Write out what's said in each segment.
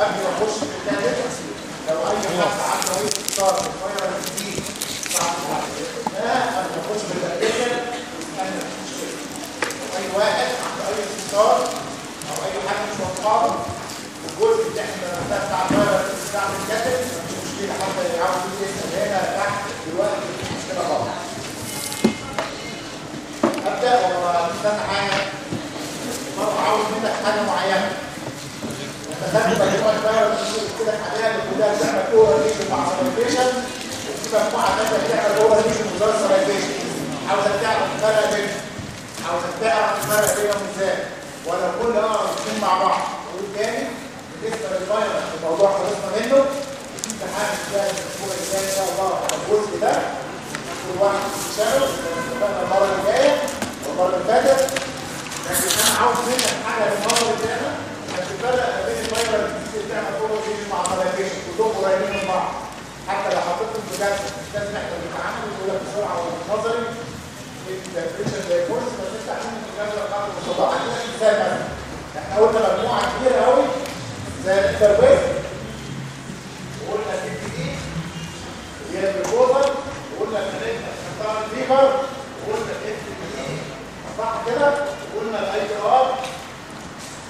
قبل ما أخش في الثالث لو أي حد عنده أي اختار صغير جديد صعب قبل ما أخش في الثالث أنا أي واحد عنده أي استفسار أو أي حاجة مش واضحه الجزء اللي إحنا بتاع الفيروس بتاع الكاتب مش مشكلة حتى يعاود يسأل هنا تحت دلوقتي مش مشكلة خالص. أبدأ ولا استنى حاجة برضه عاوز منك حاجة معينة؟ خدت مجموعه لك عليها اللي كلها بتعمل oral lesion مع salivation وفي مجموعه ثانية بتعمل lesion من غير salivation عاوزك تعرف الفرق بينهم عاوزك تعرف الفرق بينهم إزاي ولا كل اقرا الاثنين مع بعض أقول تاني بالنسبة للفيروس الموضوع خلصنا منه في امتحان إزاي الأسبوع الجاي ان شاء الله على الجزء ده كل واحد يشتغل اتفقنا المره اللي جاية والمرة اللي فاتت لكن أنا عاوز منك حاجة المره اللي جاية تفرق ما بين الفيروس اللي بتعمل oral مع salivation كلهم قريبين من بعض حتى لو حطيتهم في مش لازم إحنا بنتعامل ونقول لك بسرعة ونظري ال differential diagnosis بس انت عشان تتجاوز بعض المصطلحات عندنا مثال مثلا إحنا قلنا مجموعه كبيره قوي زي الانترفيس وقلنا بي دي هي البروبوزل وقلنا بتاع الليفر وقلنا الاف دي صح كده وقلنا الاي ار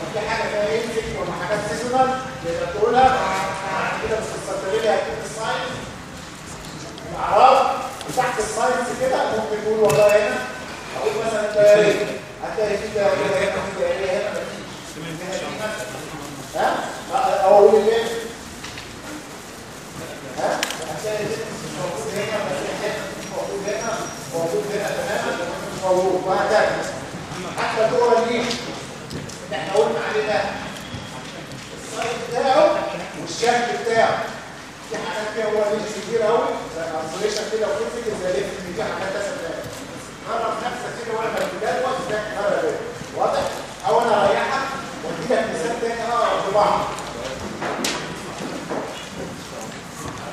ترانسليشن وفي حاجة فيها انفك ولا حاجات سيزونال تقدر تقولها كده بس السطريه هتكون الساينس. الاعراض وتحت الساينس كده ممكن تقول والله هنا أقول مثلا الدائريه هتلاقي في دائريه هنا في دائريه هنا مفيش ها؟ أو أقول إيه؟ ها؟ هتلاقي مش موجود هنا مش موجود هنا موجود هنا تماما موجود. وهكذا. حتى الدور دي اللي إحنا قلنا عليه ده السايز بتاعه والشكل بتاعه. في حاجات فيها هو ليش كتير قوي زي الانسوليشن كده وفيزيك زي ليفت في حاجات تسمى جرب نفسك كده وأنا بتجدول إزاي تقرا إيه واضح؟ أو أنا أريحك وادي لك مثال تاني. اقرا في بعض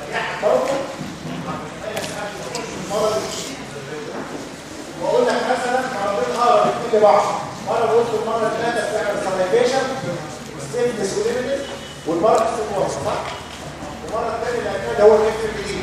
أريحك برضه. وأقول لك مثلا مرضين أقرأ الاثنين لبعض مرة قلت اللي فاتت بتعمل سلايفيشن ستيفنس وليميتد والمرة الثانية صح؟ المره الثانية اللي هو الاف بي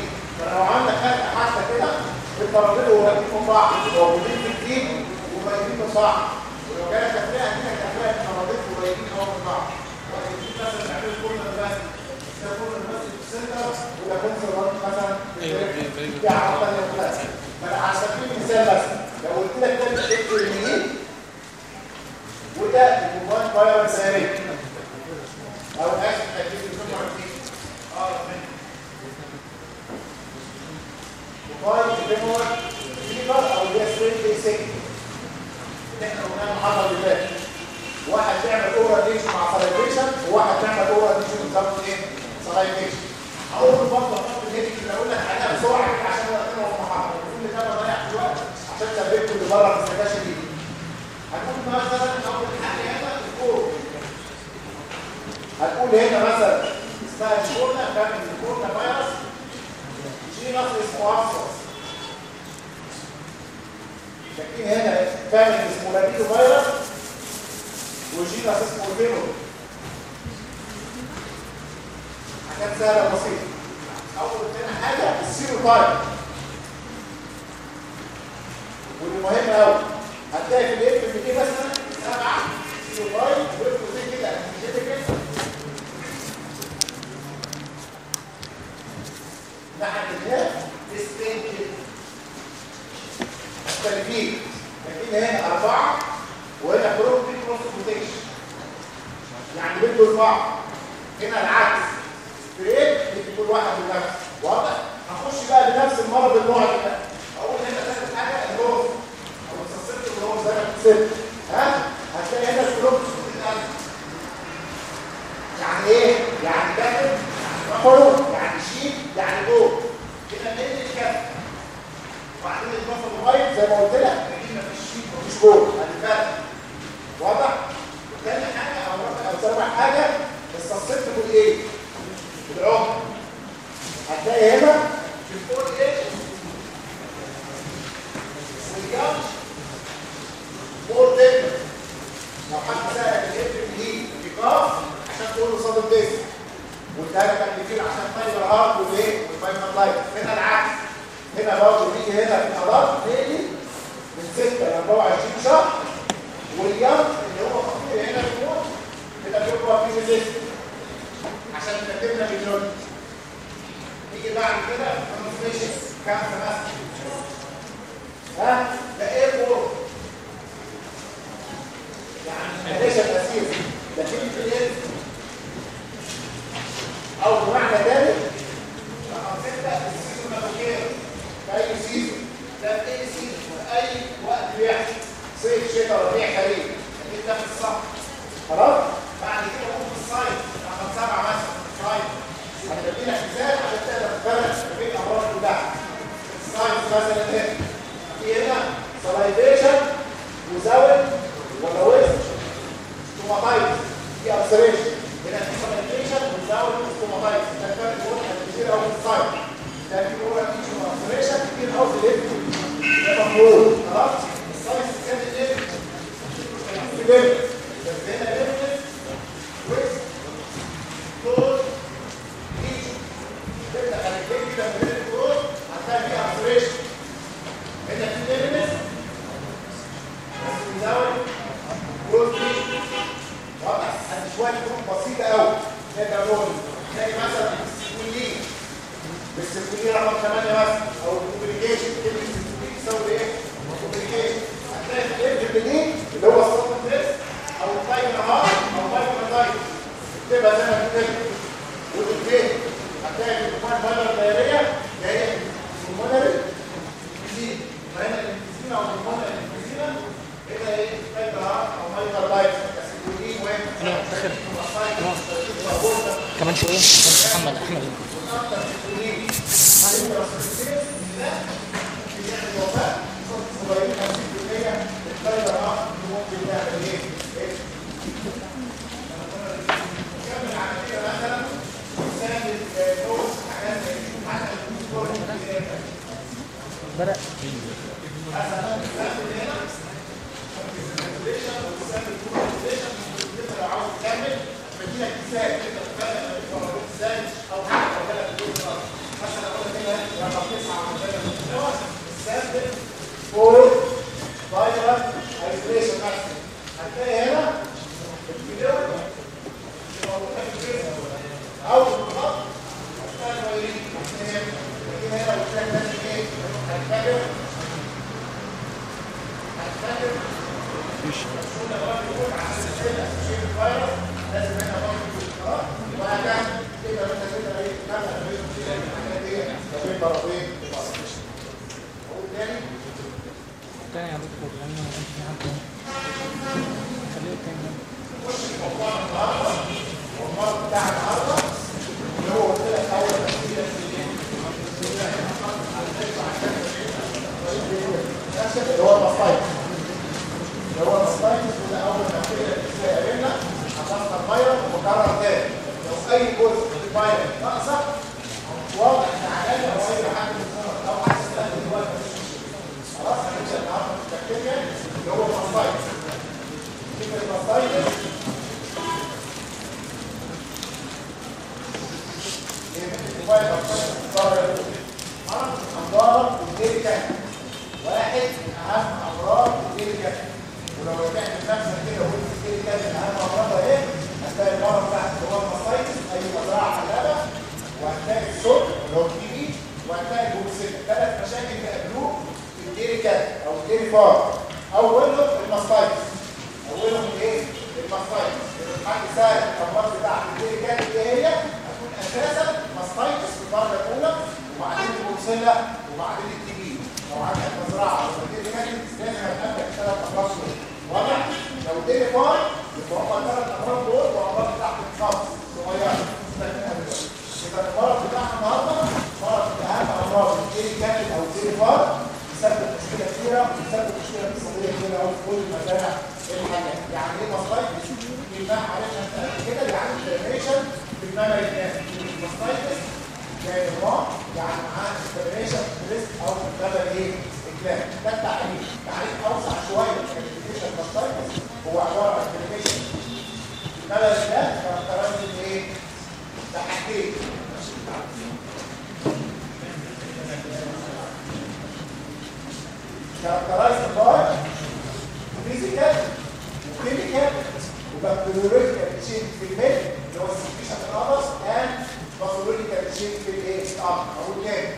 صيف شتاء ربيع خريف أكيد ده في الصح خلاص؟ بعد كده ممكن الصيف. رقم سبعة مثلا الصيف. هنبدي لك مثال عشان تقدر تفرق ما بين الامراض كلها الصيف مثلا إيه؟ في هنا سلايفيشن وزاول ولا ويست ستوماتايتس. في أبسريشن. هنا في سلايفيشن وزاول ستوماتايتس ده كان بيقول كتير قوي في الصيف. ده في بيقول كتير قوي في الليفت ده مفهوم خلاص الصيف كان الليفت في اللي هو الديري كان واحد من الديري كان ولو رجعت كده وقلت اهم امراضها إيه هتلاقي المرض اللي هو مزرعه حلبه وهتلاقي اللي هو وهتلاقي ثلاث مشاكل في farm اولهم ال mastitis اولهم الايه ال mastitis الحاج سهل الأمراض بتاعت ال dairy cow إيه هي هتكون أساسا mastitis في الدرجة الأولى وبعدين البروسيلا وبعدين ال TB لو عندك مزرعة أو ال dairy cow لازم هتقابلك ثلاث أمراض دول. واضح لو ال dairy farm يبقى هم الثلاث أمراض دول وأمراض تحت الخمس صغيرة. يبقى المرض بتاعنا النهارده مرض من اهم امراض الديري كان أو الديري فار بسبب مشكلة كبيرة كده اهو في كل مجامع يعني إيه ماستايتس بناء عليها كده يعني الفيرميشن بمعنى الماستايتس يعني ما يعني معاه الفيرميشن ريسك أو كده إيه الكلام ده التعريف تعريف اوسع شوية من الفيرميشن ماستايتس هو عباره عن فيرميشن بمعنى الكلام كاركترايز إيه ده حاجتين characterized by فيزيكال وكيميكال وبكتيريولوجيكال تشينج في الميل اللي هو السكريشن القفص اند باثولوجيكال تشينج في الايه؟ الاب أو تاني.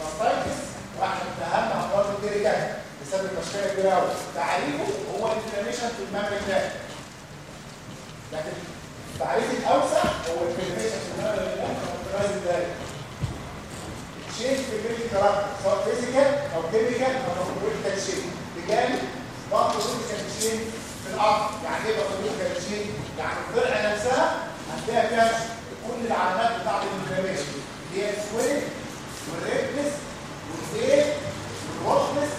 ماستايتس واحد من أهم أمراض الديريكات بسبب مشكله كبيره قوي تعريفه هو ال inflammation في ال mammary gland. لكن التعريف الأوسع هو ال inflammation في ال mammary gland characterized إزاي change في ال milk character سواء physical أو chemical أو pathological change بجانب pathological change في ال udder. يعني إيه pathological change يعني الضرع نفسها هتلاقي فيها كل العلامات بتاعت ال inflammation اللي هي ال swelling وال redness والزيت والروشنس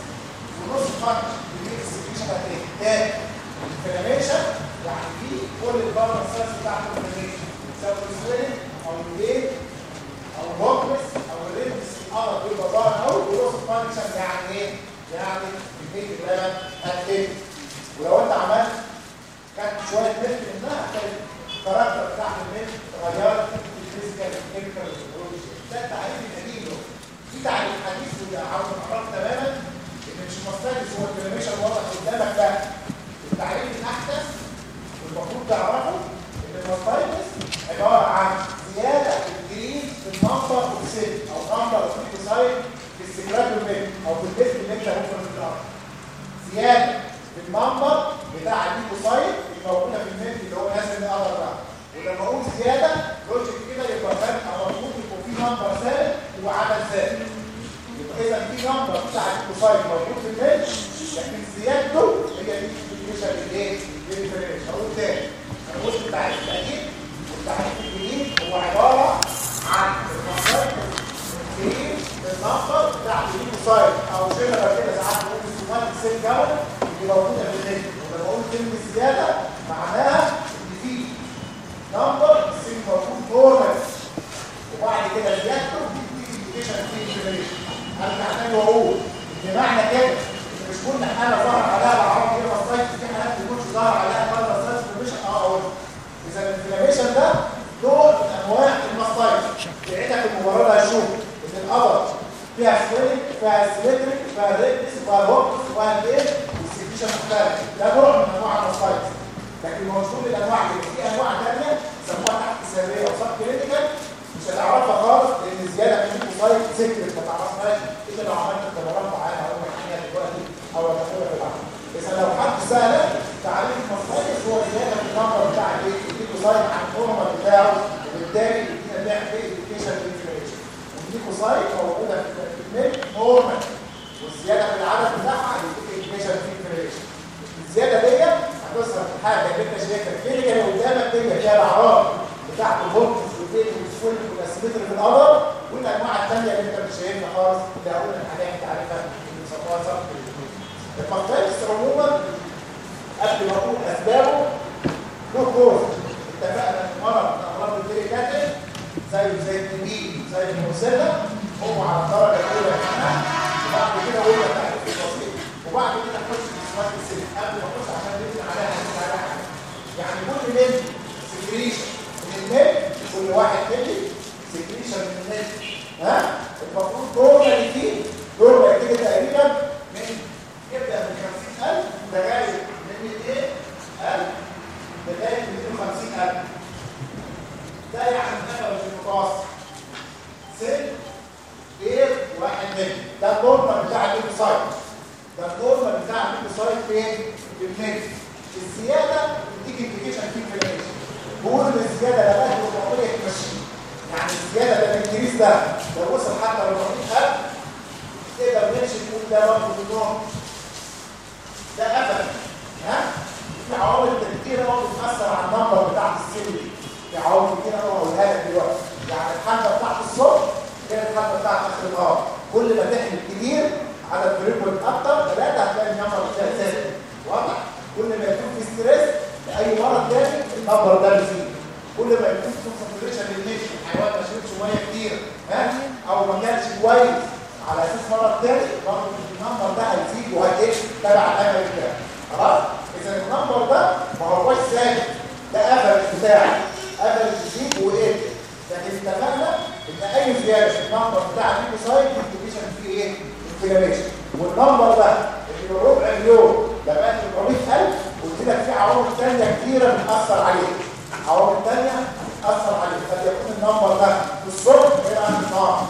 ونص فرق اللي هي السكريشن تاني الانفلاميشن يعني دي كل البارا سيلز بتاعت الانفلاميشن سواء السويل أو الزيت أو الروشنس أو الريدنس الأرض بيبقى ظاهر قوي ونص فانكشن يعني إيه؟ يعني اللبن هتلاقي ولو انت عملت كانت شوية ملك منها الكاركتر بتاع الملك غيرت الفيزيكال كيميكال ده التعريف القديم له في تعريف حديث وده عاوز اعرف تماما إن مش مستهدف هو الكلميشن واضح قدامك لا التعريف الأحدث والمفروض تعرفه إن الماستايتس عباره عن زيادة في الجرين في النمبر اوف أو نمبر اوف في السكراتوميل أو في البيت اللي أنت ممكن تقراه زياده في النمبر بتاع الليكوسايد الموجوده في الميل اللي هو نازل القدر ده ولما أقول زيادة لوجيك كده يبقى أو المفروض يكون في نمبر ثابت وعدد ثابت. يبقى إذا في نمبر بتاع الليكوسايد موجود في الميل لكن زيادته هي دي الديفينيشن الايه؟ الديفينيشن أقول تاني أنا قلت التعريف القديم والتعريف الجديد هو عبارة عن المصدر الجديد النمبر بتاع أو جنرال كده ساعات السومات السيل جاول اللي موجودة في الميل ولما أقول كلمة زيادة معناها إن في نمبر السيل موجود نورمال وبعد كده زيادته بتديك انديكيشن في الانفلاميشن أرجع تاني وأقول إن معنى كده مش كل حالة ظهر عليها الأعراض دي مصايب في حالات ما تكونش ظهر عليها سايت انفلاميشن آه أقول. إذا الانفلاميشن ده نوع من انواع المصايب بعيدك المباراة هشوف إن القدر فيها سويلنج فيها سيمتريك فيها ريدنس فيها روكس فيها إيه مختلف ده نوع من انواع المصايب لكن كل الانواع دي في انواع ثانية سموها تحت سريه أو سب كلينيكال مش هتعرفها خالص لأن زياده في المصايب سكرت ما تعرفهاش الا لو عملت اختبارات معاها أو حاجة دلوقتي أو هتاخدها في العمل اذا لو حد سالك تعريف المصايب هو زياده في النمبر بتاع الايه الليكوسايد عن النورمال بتاعه وبالتالي يدينا نعمل انديكيشن للانفلاميشن والليكوسايد موجودة في الميل نورمال. والزيادة في العدد بتاعها يديك انديكيشن في الانفلاميشن الزيادة ديت هتظهر في حاجة أنت شايفها الكلينيكال اللي قدامك دي فيها الأعراض بتاعت الهورمونز والبيت والسويل والاسيمتري في القدر والأنواع الثانية اللي أنت مش شايفها خالص هقول لك عليها أنت عارفها اللي بيسموها سب المقاييس عموما قبل ما أقول أسبابه له كوز اتفقنا ان مرض من أمراض الديريكاتيك زي زي التبي زي المرسله هو على الدرجة الأولى كمان وبعد كده هو تعريف البسيط. وبعد كده نخش في اسمات السن. قبل ما نخش عشان نبني عليها حاجة يعني كل ملي سكريشن من الميل كل واحد ملي سكريشن من الميل ها؟ المفروض دور فيه دور كده تقريبا من يبدأ من 50000 لغايه من 200000 لغايه 250000 ده يعني النفر المتوسط سن غير واحد ملي ده النورمال بتاع الليمفوسايت ده النورمال بتاع الليمفوسايت فين؟ في الملي الزيادة بتيجي انديكيشن في الانفلاميشن بقول إن الزيادة ده بقى الوضعيه تمشي. يعني الزيادة ده الانكريس ده. لو وصل حتى ل 400000 تقدر نمشي نقول ده برضه في النوم. ده ابدا. ها؟ في عوامل كتيره برضه بتأثر على النمبر بتاعت السن دي. في عوامل كتيره أنا هقولها لك دلوقتي. يعني الحمله بتاعت الصبح غير الحمله بتاعت آخر النهار. كل ما تحمل كتير عدد فريكوينت أكتر ثلاثة هتلاقي النمبر بتاعك ثابت واضح؟ كل ما يكون في ستريس لأي مرض تاني النمبر ده بيزيد. كل ما يكون في كونسنتريشن للنيش الحيوان شربتش مية كتير ها؟ أو ما كانش كويس على أساس مرض تاني برضه النمبر ده هيزيد وهيقل. تبع الامل بتاعه خلاص؟ إذا النمبر ده ما هوش ثابت ده افرج بتاعي افرج يزيد ويقل لكن اتفقنا إن أي زيادة في النمبر بتاع الليكوسايد انديكيشن فيه إيه؟ انفلاميشن والنمبر ده اللي ربع مليون ده بقى 400000 قلت لك في عوامل ثانية كتيرة بتأثر عليه. عوامل ثانية بتأثر عليه. قد يكون ال number ده في الصبح غير عن النهار.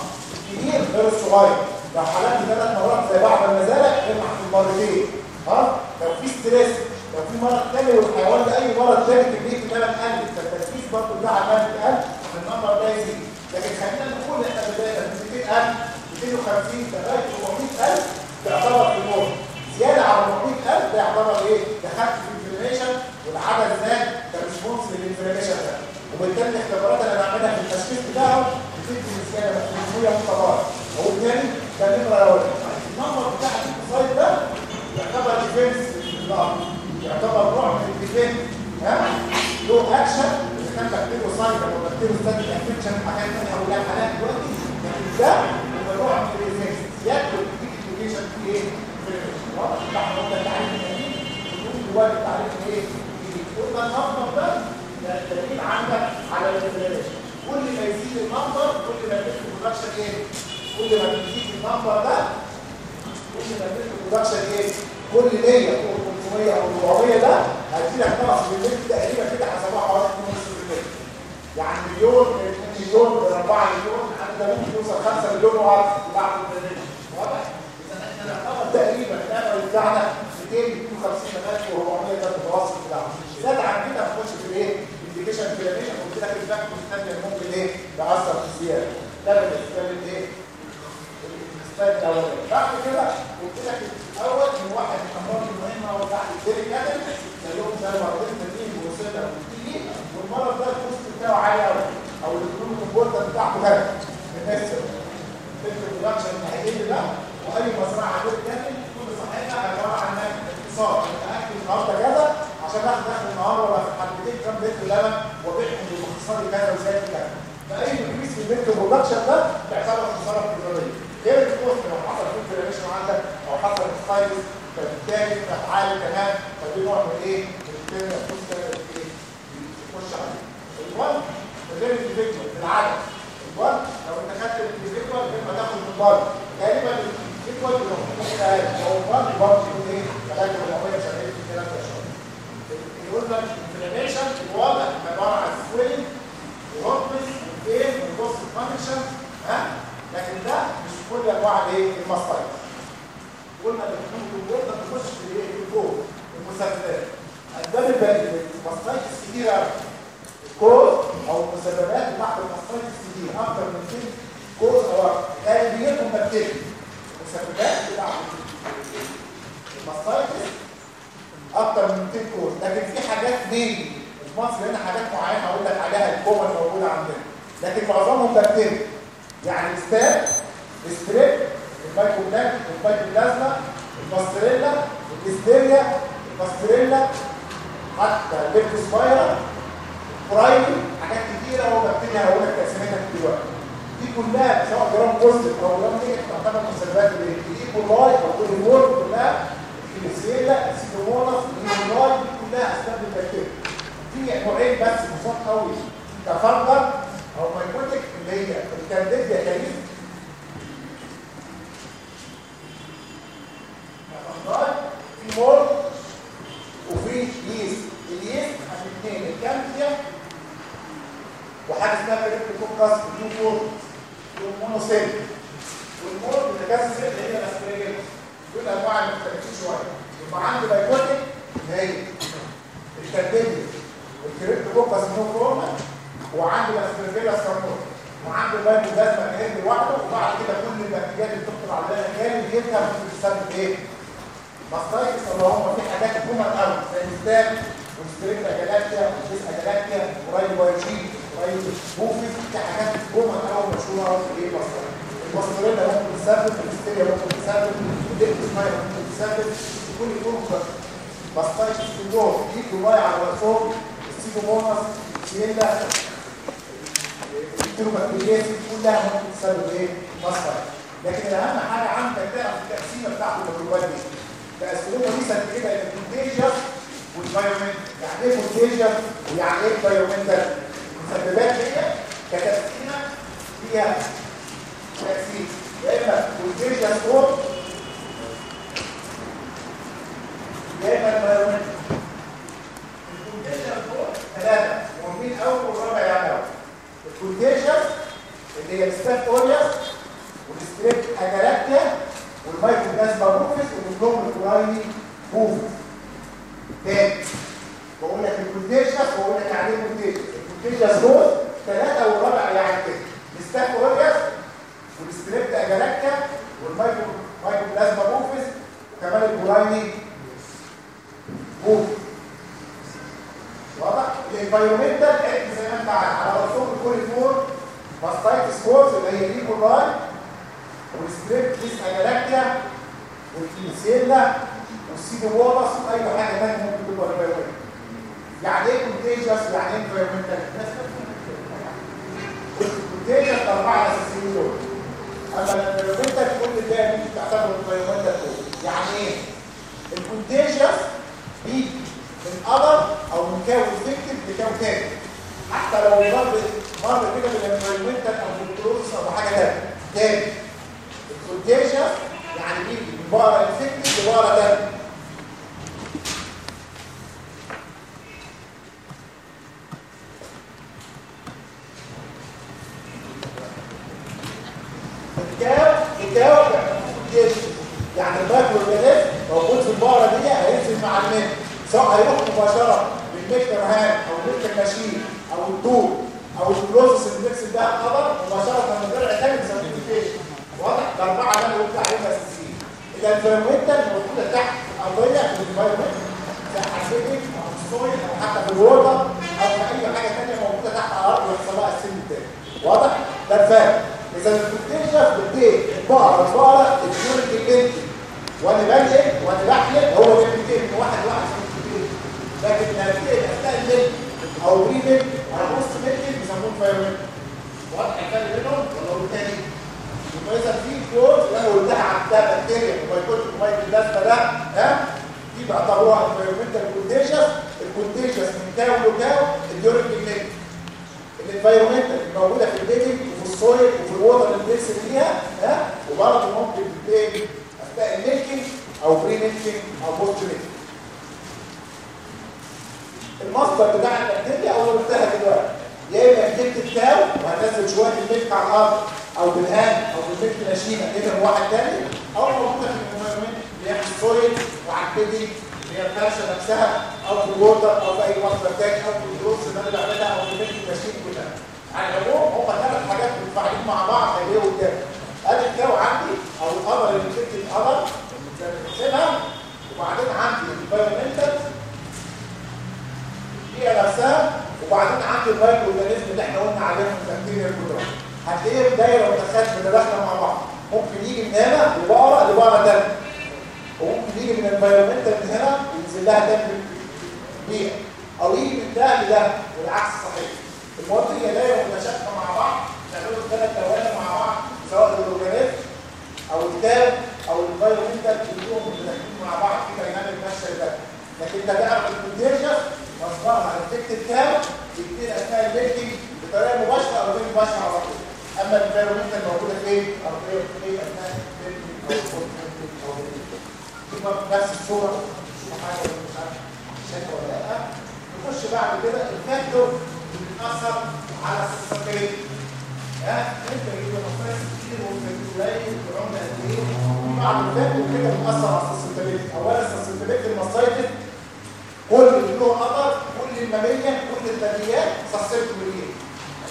الكبير غير الصغير. لو حلبت ثلاث مرات زي بعض المزارع غير مع المرتين. ها؟ لو في stress لو في مرض تاني والحيوان ده أي مرض تاني في البيت ده قل فالتركيز برضه بتاع المال قل ال number ده يزيد لكن خلينا نقول إحنا بدايه من 200000 250 لغاية 400000 تعتبر في الموت. زيادة على 400000 ده يعتبر إيه؟ دخلت في الانفلاميشن والعدد زاد كريسبونس للانفلاميشن ده. وبالتالي الاختبارات اللي هنعملها في التشخيص بتاعه بتدي زيادة مجموعيه متضاربه الثاني ده النمره الاولانيه النمبر بتاع السايد ده يعتبر ديفنس للنار يعتبر نوع من الديفنس ها له اكشن إذا كان بكتيريو سايد أو بكتيريو ستاتيك انفكشن حاجات ثانية هقول لها حالات دلوقتي لكن ده هو نوع من ال defense يدخل في ال definition في إيه؟ واضح إحنا قلنا التعريف الجديد ونقول دلوقتي التعريف إيه؟ قلنا ال number ده ده دليل عندك على ال inflammation كل ما يزيد ال number كل ما يزيد ال production إيه؟ كل ما بيزيد ال number ده كل ما يزيد ال production إيه؟ كل 100 أو 500 أو 400 ده هيجي لك نقص بالمثل تقريبا كده حسبوها حوالي 2.5% يعني مليون 2 مليون 4 مليون ده ممكن يوصل 5 مليون واحد بعد ال inflammation واضح؟ إذا إحنا نعتبر تقريبا ال normal بتاعنا 250 لغايه 400 ده المتوسط بتاعنا زاد عن كده نخش في الايه؟ ال indication inflammation قلت لك ال factor الثانية ممكن إيه؟ تأثر في الزياده ده بالنسبة للإيه؟ الاولاني بعد كده قلت لك الأول إن واحد الامراض المهمه هو بتاع ال dairy cattle زيهم زي مرضين تانيين Brucella و TB والمرض ده الكوست بتاعه عالي قوي أو الكلوم البورده بتاعته غالي بالنسبة فكره البرودكشن هيقل ده وأي مزرعه ديري كاتل كل صحتها عباره عن اقتصاد. اكل النهارده كذا عشان أخد آخر النهار ولا حبتين كام لتر لبن وبيعهم باختصاري كذا وزي كذا. فأي انكريس في الميلك برودكشن ده تعتبر خسارة تجارية. غير الكوست لو حصل فيه انفلاميشن عندك أو حصل سبايرس فبالتالي تفعال كمان فدي نوع من إيه؟ من إيه؟ يخش عليه. الوان غير الانديفيدوال في العدد. الوان لو أنت خدت الانديفيدوال ما تاخد بره غالبا الانديفيدوال بيبقى ممكن أقل لو الوان برضه يكون إيه؟ لغايه 400 شغالين في الكلام ده شوية. قلنا الانفلاميشن الواضح عبارة عن سويلنج وهوبنس وبين وبوست فانكشن ها لكن ده كل أنواع الإيه؟ الماستايتس قلنا ان الجمهور ده بيخش في الإيه؟ الجول المسببات اسباب كتير قوي ال cause أو المسببات بتاعت ال mastitis كتير أكتر من 200 cause أو غالبيتهم بكتيريا المسببات بتاعت ال mastitis أكتر من 200 cause. لكن في حاجات مين؟ في مصر هنا حاجات معينة هقول لك عليها ال common موجوده عندنا. لكن معظمهم بكتيريا يعني الستاب الستريب المايكوبلاك المايكوبلازما الماستريلا الهستيريا الماستريلا حتى الليبتوسبايرا برايمي حاجات كتيرة هو بكتيريا هقول لك تقسيمتها دلوقتي دي كلها سواء جرام بوزيتيف أو جرام نيجاتيف تعتبر مسببات الاي كولاي أو كل الورد كلها الكليسيلا السيتوموناس النيولاي دي كلها أسباب البكتيريا في نوعين بس مصاب قوي كفرقه أو مايكوتيك اللي هي الكانديديا كاريز كفرقات في مول وفي ييست الييست الاثنين الكانديديا وحاجه اسمها كريبتوكوكاس نيوفور والمونوسيل والمول بتكسر اللي هي الاسبريجيلس دول انواع مختلفين شوية يبقى عندي مايكوتيك اللي هي الكانديديا والكريبتوكوكاس نيوفور وعنده الاسبرجيلا سكارنوت وعنده جازما كان لوحده. وبعد كده كل البكتيريا اللي بتدخل الباقي كان بيفهم بتسبب إيه؟ ماستايتس اللهم في حاجات كومن قوي زي الستاب والستريكتا جالاكتيا والديسكا جالاكتيا ورايل وايجي ورايل بوفيس في حاجات كومن قوي مشهوره قوي في إيه ماستايتس الماستريلا ممكن تسبب الهستيريا ممكن تسبب الديكتوسمايل ممكن تسبب كل دول ماستايتس سندروم دي ضايع على الفوق السيتوموناس سيلا انتروبكتيريات كلها ممكن تسبب إيه؟ مصدر لكن الاهم حاجة عندك تعرف التقسيمه بتاعت الميكروبات دي مثلا كده إلى كونتيجيوس والفايرومنت يعني إيه كونتيجيوس ويعني إيه فايرومنتال المسببات دي كتقسيمه فيها تقسيم يا إما كونتيجيوس فور يا إما الفايرومنت الكونتيجيوس فور ثلاثة مهمين أول والرابع يعني اول الكونتيجيوس اللي هي الستاف اوريوس والستريب أجالاكتيا والمايكروبلازما بروفيس والنوم الكورايني بوفيس تاني. بقول لك الكونتيجيوس بقول لك عليه كونتيجيوس ال contagious دول ثلاثة والرابع يعني كده. الستاف اوريوس والستريب اجالاكتيا والمايكروبلازما بروفيس وكمان الكورايني بوفيس واضح؟ ال environmental اكت زي ما انت عارف. على رسوم الكوليفور ماستايتس كورس اللي هي ليكولاي والستريب كيس اجالاكتيا والكيسيلا والسيدو وولس واي حاجة ثانية ممكن تبقى environmental يعني إيه contagious يعني إيه environmental ال contagious أربعة اساسيين دول؟ أما ال environmental كل ده ممكن تعتبره environmental يعني إيه؟ ال contagious بيجي من udder أو من cow infected ل cow تاني. حتى لو مر مر كده بال environmental أو بال clothes أو حاجة تانية. تاني. ال contagious يعني بيجي من بقره infected لبقره تانيه الكاو يعني المايكرو موجود في البقره دي هينزل مع الميت سواء هيروح مباشرة بالميكتر هان أو الميكتر ماشين أو الدور أو البروسيس اللي بيحصل ده القدر مباشرة من غير علاج سيرتيفيكيشن واضح؟ ده أربعة اللي قلت عليهم اساسيين الانفيرمنتال موجودة تحت الارضيه في الانفيرمنت حسيتك أو السويل أو حتى في الووتر أو في أي حاجة ثانية موجودة تحت الأرض ويحصل لها السن التاني. واضح؟ ده الفرق. إذا الكونتيجيوس بتدي البقرة البقرة الديورنج البنتي وأنا بنقل وأنا بحلق هو بيبتدي من واحد واحد لكن نتيجه أثناء الملك أو بريملك أو نص ملك بيسموه فايرمنت واضح الفرق بينهم ولا هو تاني؟ اذا في اللي أنا قلتها على بتاع بكتيريا ومايكروب ومايكروبلازما ده ها؟ دي بيعتبروها انفيرمنتال كونتيجيوس الكونتيجيوس من كاو لكاو الديورنج الملك الانفيرمنتال الموجودة في البيتنج وفي السويل وفي الووتر اللي بيرسل فيها ها؟ وبرضه ممكن تبتدي أثناء الميلكينج أو بري ميلكينج أو بوست ميلكينج المصدر بتاع البكتيريا أو قلتها دلوقتي؟ يا اما جبت التاو وهتنزل شوية الملك على الأرض أو بالهان أو بالملك ماشينه كده واحد تاني. أو موجوده في الانفيرمنت اللي هي السويل البيدي اللي هي الفرشة نفسها أو في الووتر أو في أي مصدر تاني أو في الدروس اللي أنا بعملها أو في الملك ماشين كلها. على العموم هم ثلاث حاجات متفاعلين مع بعض اللي هي قدام ادي التاو عندي أو القمر اللي بتدي القمر بنحسبها وبعدين عندي الانفيرمنتال هي نفسها وبعدين عندي المايكرو اورجانيزم اللي إحنا قلنا عليهم البكتيريا الكبرى هتلاقيه دايره متخلفه متداخله مع بعض؟ ممكن يجي من هنا لبقرة لبقرة ثانية وممكن يجي من ال environmental من هنا وينزل لها دم بيها أو يجي من ده لده والعكس صحيح. المهم هي دايره متشابكه مع بعض يعملوا الثلاث توازن مع بعض سواء ال organism أو ال cow أو ال environmental كلهم متداخلين مع بعض في dynamic ماشيه ده. لكن انت تعرف ال contagious مصدرها ال effect بتاعه بيبتدي اثناء ال milking بطريقة مباشرة أو غير مباشرة على طول. أما الانفيرمنت الموجوده فين؟ أو فين؟ اثناء الميلكينج أو يبقى نفس الصورة شوف حاجة مش عارف ولا لأ؟ نخش بعد كده الفاكتور اللي بيتأثر على السكريت ها؟ أنت بيجي مصاري كتير وفاكتور قليل والعمله قد إيه بعض الفاكتور كده بيتأثر على السسبيليتي أولا السسبيليتي المصايتد كل اللي له قطر المامية كل الثدييات سسبت مليين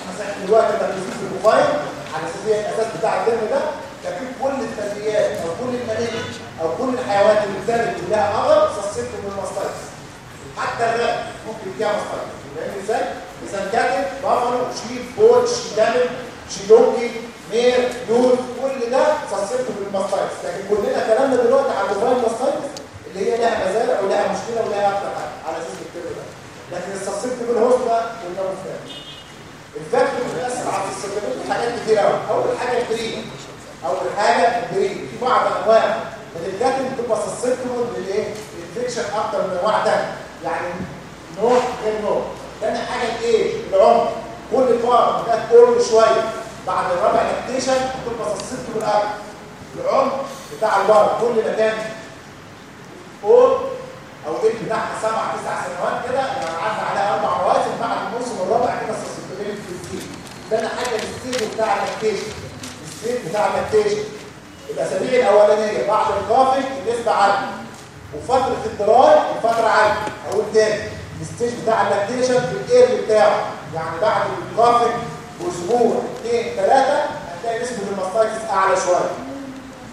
إحنا صحيح دلوقتي تدريسين في الموبايل على أساس هي الاساس بتاع الترم ده لكن كل الثدييات أو كل المامية أو كل الحيوانات اللي بتزرد لها قطر سسبت من المصايتس حتى الرق ممكن فيها مصايتس فاهم إزاي؟ إذا كاتب بافلو شيب بوتش دامل شيدونكي مير يول كل ده سسبت بالمصايتس لكن كلنا كلامنا دلوقتي على الموبايل مصايتس اللي هي لها مزارع ولها مشكلة ولها أكتر حاجة. على أساس الكتاب ده لكن السسبت بالهوست ده قلنا مفتاح الفاكتور بيأثر على السيستمات حاجات كتير قوي أول حاجة البري أول حاجة البري في بعض انواع من الكاتب بتبقى سسبتبل للإيه؟ الانفكشن أكتر من أنواع ثانية يعني نوع غير نوع تاني حاجة الإيه؟ العمر كل فار جت اورل شوية. بعد الرابع لاكتيشن بتبقى سسبتبل أكتر العمر بتاع الورد كل ما كان اول أو ابن بتاعها سبع تسع سنوات كده يعني عدى عليها أربع مواسم بعد الموسم الرابع كده سسبتبل في الزيت تاني حاجة الستيج بتاع اللاكتيشن. الستيج بتاع اللاكتيشن. الأسابيع الأولانية بعد الكافي النسبة عاليه وفترة الدراي الفترة عاليه أقول تاني الستيج بتاع اللاكتيشن في الاير بتاعه. يعني بعد الكافي بأسبوع اثنين ثلاثة هتلاقي نسبه الماستايتس أعلى شوية.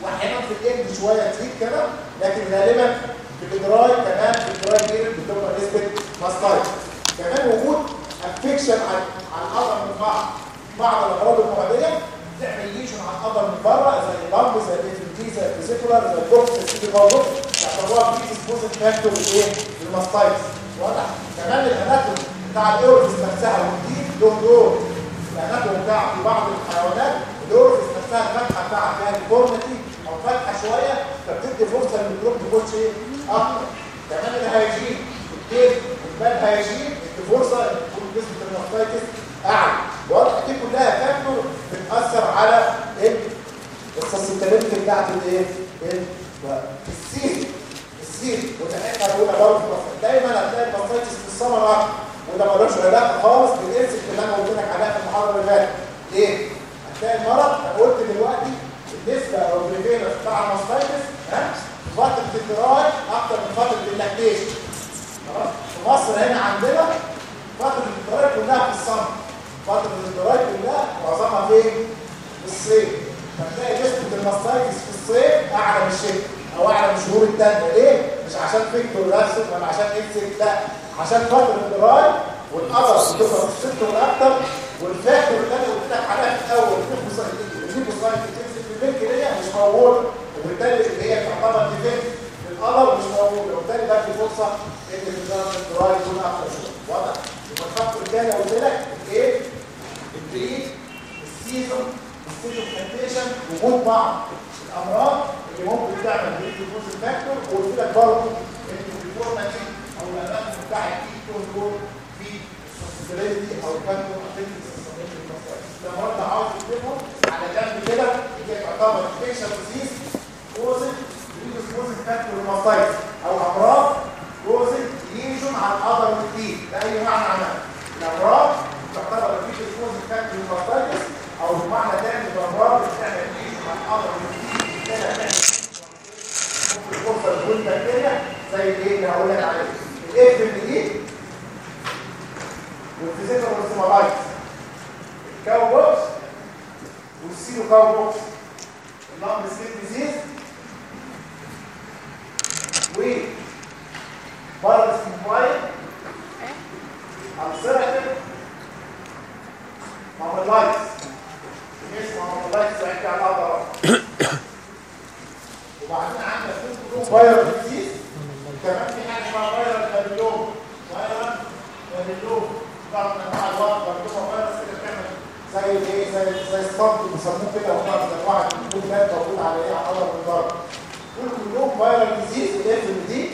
وأحيانا في الاير شوية تزيد كده لكن غالبا في الدراي كمان في الدراي بيرد بتبقى نسبة ماستايتس كمان وجود افكشن على القدر من بعض بعض الأمراض المعدية تعمل ليشن على القدر من بره زي اللمب زي الانفنتي زي الفيسيكولار زي البوكس السيتي بوكس يعتبروها في ديسبوزن فاكتور الايه الماستايتس واضح؟ كمان ال anatomy بتاع ال orifice نفسها والدي له دور ال anatomy بتاع في بعض الحيوانات ال orifice نفسها الفتحة بتاعها فيها deformity أو فتحه شوية فبتدي فرصه للميكروب تخش إيه؟ أكتر. كمان ال hygiene الكيد ال bad hygiene ادي فرصه إن تكون نسبه ال mastitis أعلى. واضح دي كلها factor بتأثر على ال susceptibility بتاعت الايه السيل. السيل. وده إحنا برضه؟ دايما هتلاقي ال mastitis في السمر أكتر. وده ملوش علاقه خالص بال insect اللي أنا قلت لك عليها في المحاضرة اللي فاتت. ليه؟ هتلاقي المرض أنا قلت دلوقتي النسبة أو الريفيرس بتاع ال mastitis ها؟ فتره ال dry أكتر من فترة ال lactation خلاص؟ في مصر هنا عندنا فترة ال dry كلها في ال summer. فترة ال dry كلها معظمها فين؟ في الصيف فتلاقي نسبة الماستايتس في الصيف أعلى من الشتاء أو أعلى من شهور الثانية ليه؟ مش عشان فيكتور نفسه ولا عشان اكسك لا. عشان فترة الدراج والقدر بتبقى في الست والاكتر والفاكتور اللي أنا قلت لك عليها في الأول الليبوسايت الملك دي مش موجوده وبالتالي اللي هي تعتبر ديفكت القدر مش موجود. وبالتالي ده في فرصة إن الدراج الدراج يكون أكتر شوية. واضح؟ يبقى الفاكتور الثاني قلت لك الإيه؟ البريد السيزون السيزون كانتيشن وجود بعض الأمراض اللي ممكن تعمل بريد ديفوز فاكتور. وقلت لك برضه إن الديفورماتي أو الاماكن بتاع الكيك كنترول في السستينابيلتي أو الكانتون افكتس برضه عاوز تكتبهم على جنب كده هي تعتبر انفكشن ديزيز كوزد بريديسبوزنج فاكتور الماستايتس أو امراض caused lesion على ال udder وال teat ده اي معنى عنها الامراض تعتبر predisposing factor ال mastitis أو بمعنى تاني الامراض بتعمل lesion على ال udder وال teat هتعمل ممكن فرصه لكل بكتيريا زي الايه اللي هقول لك عليه ال FMD وال vesicular stomatitis ال cow pox وال pseudo cow pox اللامب سكين ديزيز و فيروس موبايل السيرتيف مامولايتس اسمه مامولايتس هيحكي على الأضرار وبعدين عندنا فيروس ديزيز كمان في حاجة اسمها فيروس بابيلوم فيروس بابيلوم بعض الوقت فيروس كده بتعمل زي الايه زي زي الصمت بيسموه كده وبعض انواع الجلود ده موجود على إيه على قدر الضرب دول كلهم فيروس ديزيز الاف ام دي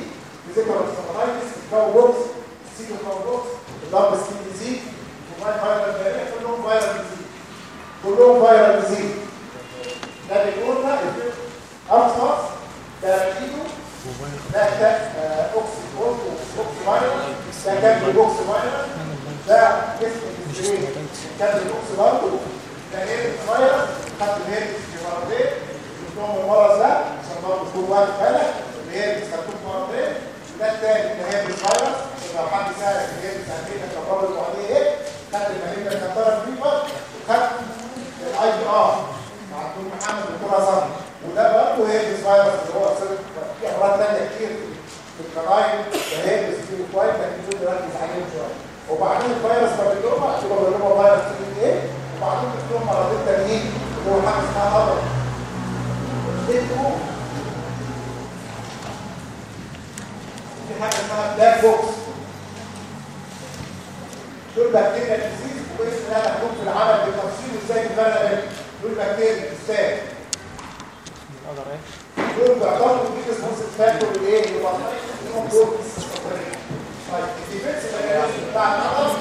فيزيكال سيمبلايتس الكاو بوكس السيتو كاو بوكس اللامب سكين ديزيز وماي فيروس بارية كلهم فيروس ديزيز كلهم فيروس ديزيز ده بيقول لنا ارخص تركيبه ده اوكسي بوكس اوكسي فايروس ده كان بوكس فايروس ده الجسمين كان بوكس برضه إيه فايروس خدت الهيد في مرتين شفتهم المرض ده عشان برضه تكون واخد بالك الهيد خدتوه مرتين ده الثاني ده هيد فايروس لو حد سالك الهيد سالتين كان برضه عليه إيه خدت المهمه كان طرف فيفر وخدت الاي بي ار مع الدكتور محمد دكتور حسن وده برضه هيربس فيروس اللي هو أصلا في امراض ثانية كتير في القرايب هيربس فيه كويس لكن دول نركز عليهم شوية وبعدين الفيروس بابيلوما في بابيلوما فيروس تي إيه. وبعدين بتكون مرضين تانيين. هو حاجة اسمها هضر في حاجة اسمها بلاك بوكس دول بكتيريا ديزيز وباذن الله هنكون في العمل بالتفصيل إزاي بقى دول بكتيريا إيه دول بيعتبروا predisposing factor الايه اللي هو ليهم دور طيب ال defense mechanism بتاع النقص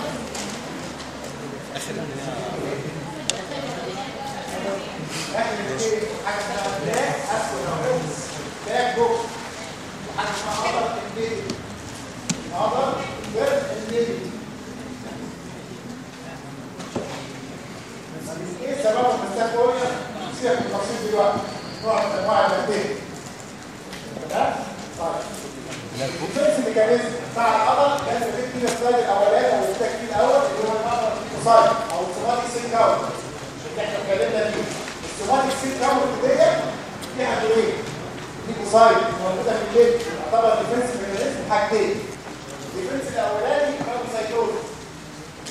الفيكس ميكانيزم بتاع العضل كان في السلايد الأولاني أو التكتيك الأول اللي هو العضل القصير أو السوماتيك إحنا اتكلمنا فيه. السوماتيك ديت فيها دورين موجودة في الليل. تعتبر ديفنس ميكانيزم حاجتين. الديفنس الأولاني فاجوسايتوز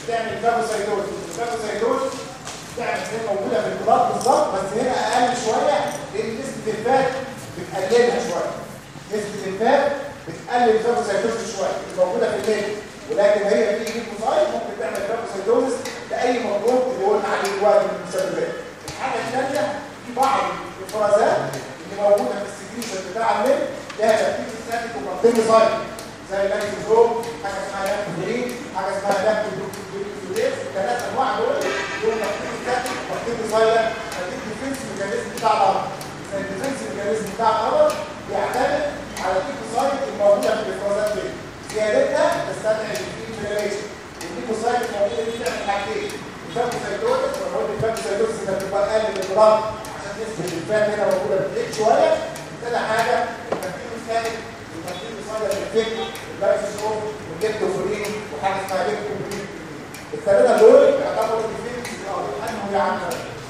بتعمل الفاجوسايتوز بتعمل هي موجودة في البلاط بالظبط بس هنا أقل شوية. لأن نسبة الفات بتقللها شوية. نسبة الفات بتقلل الفاجوسايتوز شوية. الموجوده في الليل. ولكن هي في ليكوسايت ممكن تعمل فاجوسايتوز لأي مضروب اللي قلنا عليه دلوقتي من المسببات الحاجة الثانية في بعض الافرازات اللي موجودة في السكريشن بتاع الليل لها تركيز ستاتيك وبارتينوسايت زي اللايكوزوم حاجة اسمها لاكتوبرين حاجة اسمها لاكتوبرين ثلاث أنواع دول دول تركيز ستاتيك وبارتينوسايت فدي الديفنس ميكانيزم بتاع الأرض. الديفنس ميكانيزم بتاع الأرض بيعتمد على الليكوسايت الموجوده في الافرازات دي. زيادتها تستدعي الانفلاميشن الليكوسايت الموجوده دي بتعمل حاجتين الفاكوسايتوزس قلت الفاكوسايتوزس ده بتبقى أقل من البلاد عشان نسبه الفات هنا موجوده بتزيد شوية ابتدى حاجة التركيب الثالث التركيب الصغير الفيك البايسوسوم والجبتوفورين وحاجه اسمها جبتوفورين الثلاثه دول يعتبروا ديفينس لانهم يعني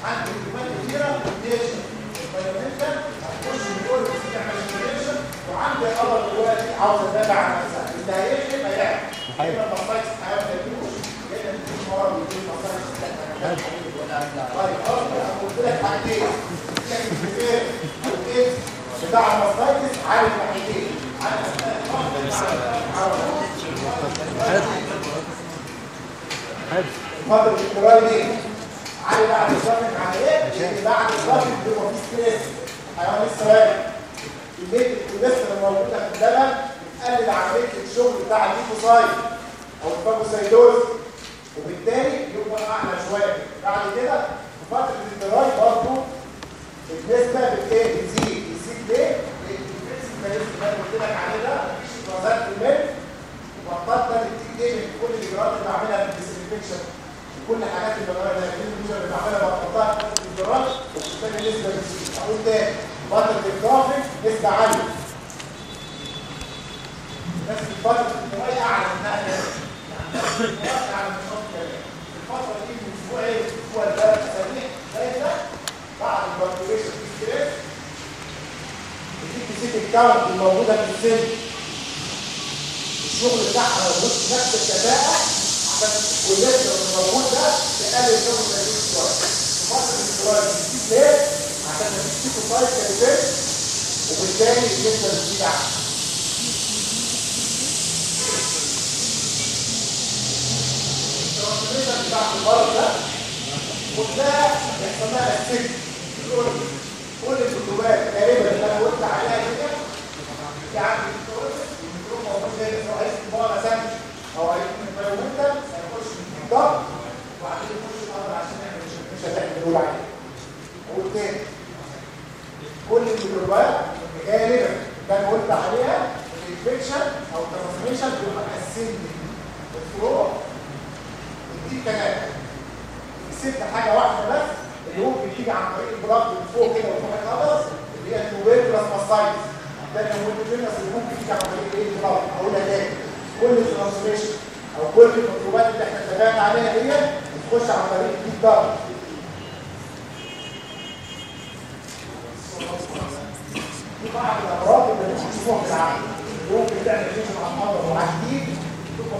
عندهم كميات كبيره كونديشن الفاينمنتال هتخش الكل تعمل كونديشن وعندي خبر دلوقتي عاوز أتابع عن نفسها اللي هيقلب هيعمل يبقى المصايص الحيوان ما يجيبوش يبقى يجيب مرض ويجيب مصايص طيب قلت لك حاجتين. بتاع ال mastitis عارف حاجتين. عارف فترة ال dry دي. عارف بعد على إيه؟ لأن بعد الزمن بيبقى فيه stress حيوان لسه راجع كمية الكوليسترول الموجودة في الدم بتقلل عملية الشغل بتاع ال leukocyte أو ال phagocytosis وبالتالي يبقى أعلى شوية. بعد كده في فترة ال dry برضه النسبة بتايه بتزيد. بتزيد ليه؟ لأن الفيكس اللي أنا قلت لك عليه ده مفيش الملك وبطلت ده بتيجي إيه من كل الإجراءات اللي بعملها في الديسانفكشن كل اللي بعملها اللي بعملها بطلتها في الدراج النسبة بتزيد أقول تاني فترة الجرافيك نسبة عالية بس الفترة الدراي أعلى منها كده أعلى من كده الفترة دي من أسبوعين أسبوع ثلاث اسابيع ثلاثة بعد الكاونت الموجودة في السن الشغل بتاعها بص نفس الكفاءة عشان الكوليسترول الموجود ده تقلل ده شوية في فترة الدراي بتزيد ليه؟ عشان مفيش كوبايت كاليفات وبالتالي النسبة بتزيد عنها الترانسميشن بتاع المرض ده بيحصل لها السجن كل الكتبات تقريبا اللي أنا قلت عليها كده في عندي الكتروسس والميكروب موجود زي لو عايز تبقى أو عايز انفيرومنتال الضغط وبعدين يخش الامر عشان يعمل مش بنقول عليه تاني. كل الميكروبات غالبا ده أنا قلت عليها ال infection أو ال transmission بيبقى مقسم الفروع دي كمان. سبت حاجة واحدة بس اللي ممكن تيجي عن طريق ال blood من فوق كده وتروح القبض اللي هي ال tuberculous mastitis ده اللي ممكن تيجي عن طريق إيه؟ ال blood أقولها تاني. كل ال transmission أو كل الميكروبات اللي إحنا اتفقنا عليها دي بتخش عن طريق دي ضغط في بعض الامراض اللي مش في العالم ممكن تعمل فيشن على المرض وعديد تبقى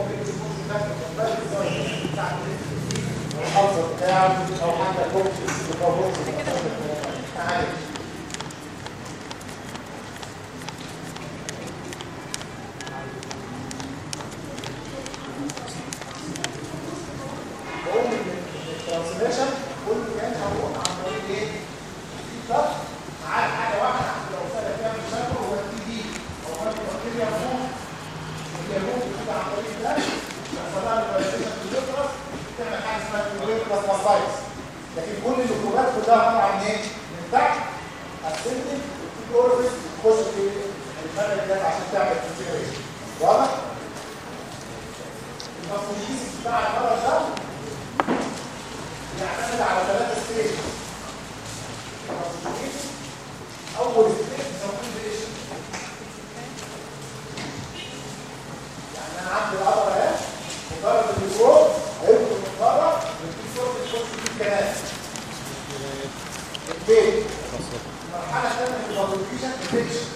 في الحظر بتاعه أو حتى بوكس أو بوكس تعالى بقول ان الترانسليشن كل كان هو كلها طالعه منين؟ من تحت اسندنج وفي اوربس تخش في الفرق ده عشان تعمل كونفيجريشن واضح؟ المفروض بتاع المرض ده يعتمد على ثلاثة ستيج أول ستيج سبكونفيجريشن يعني أنا عندي العضلة اهي مجرد الميكروب هيدخل من بره ويجيب صوت يخش في الكلام البيت المرحلة الثانية في البابليكيشن انفكشن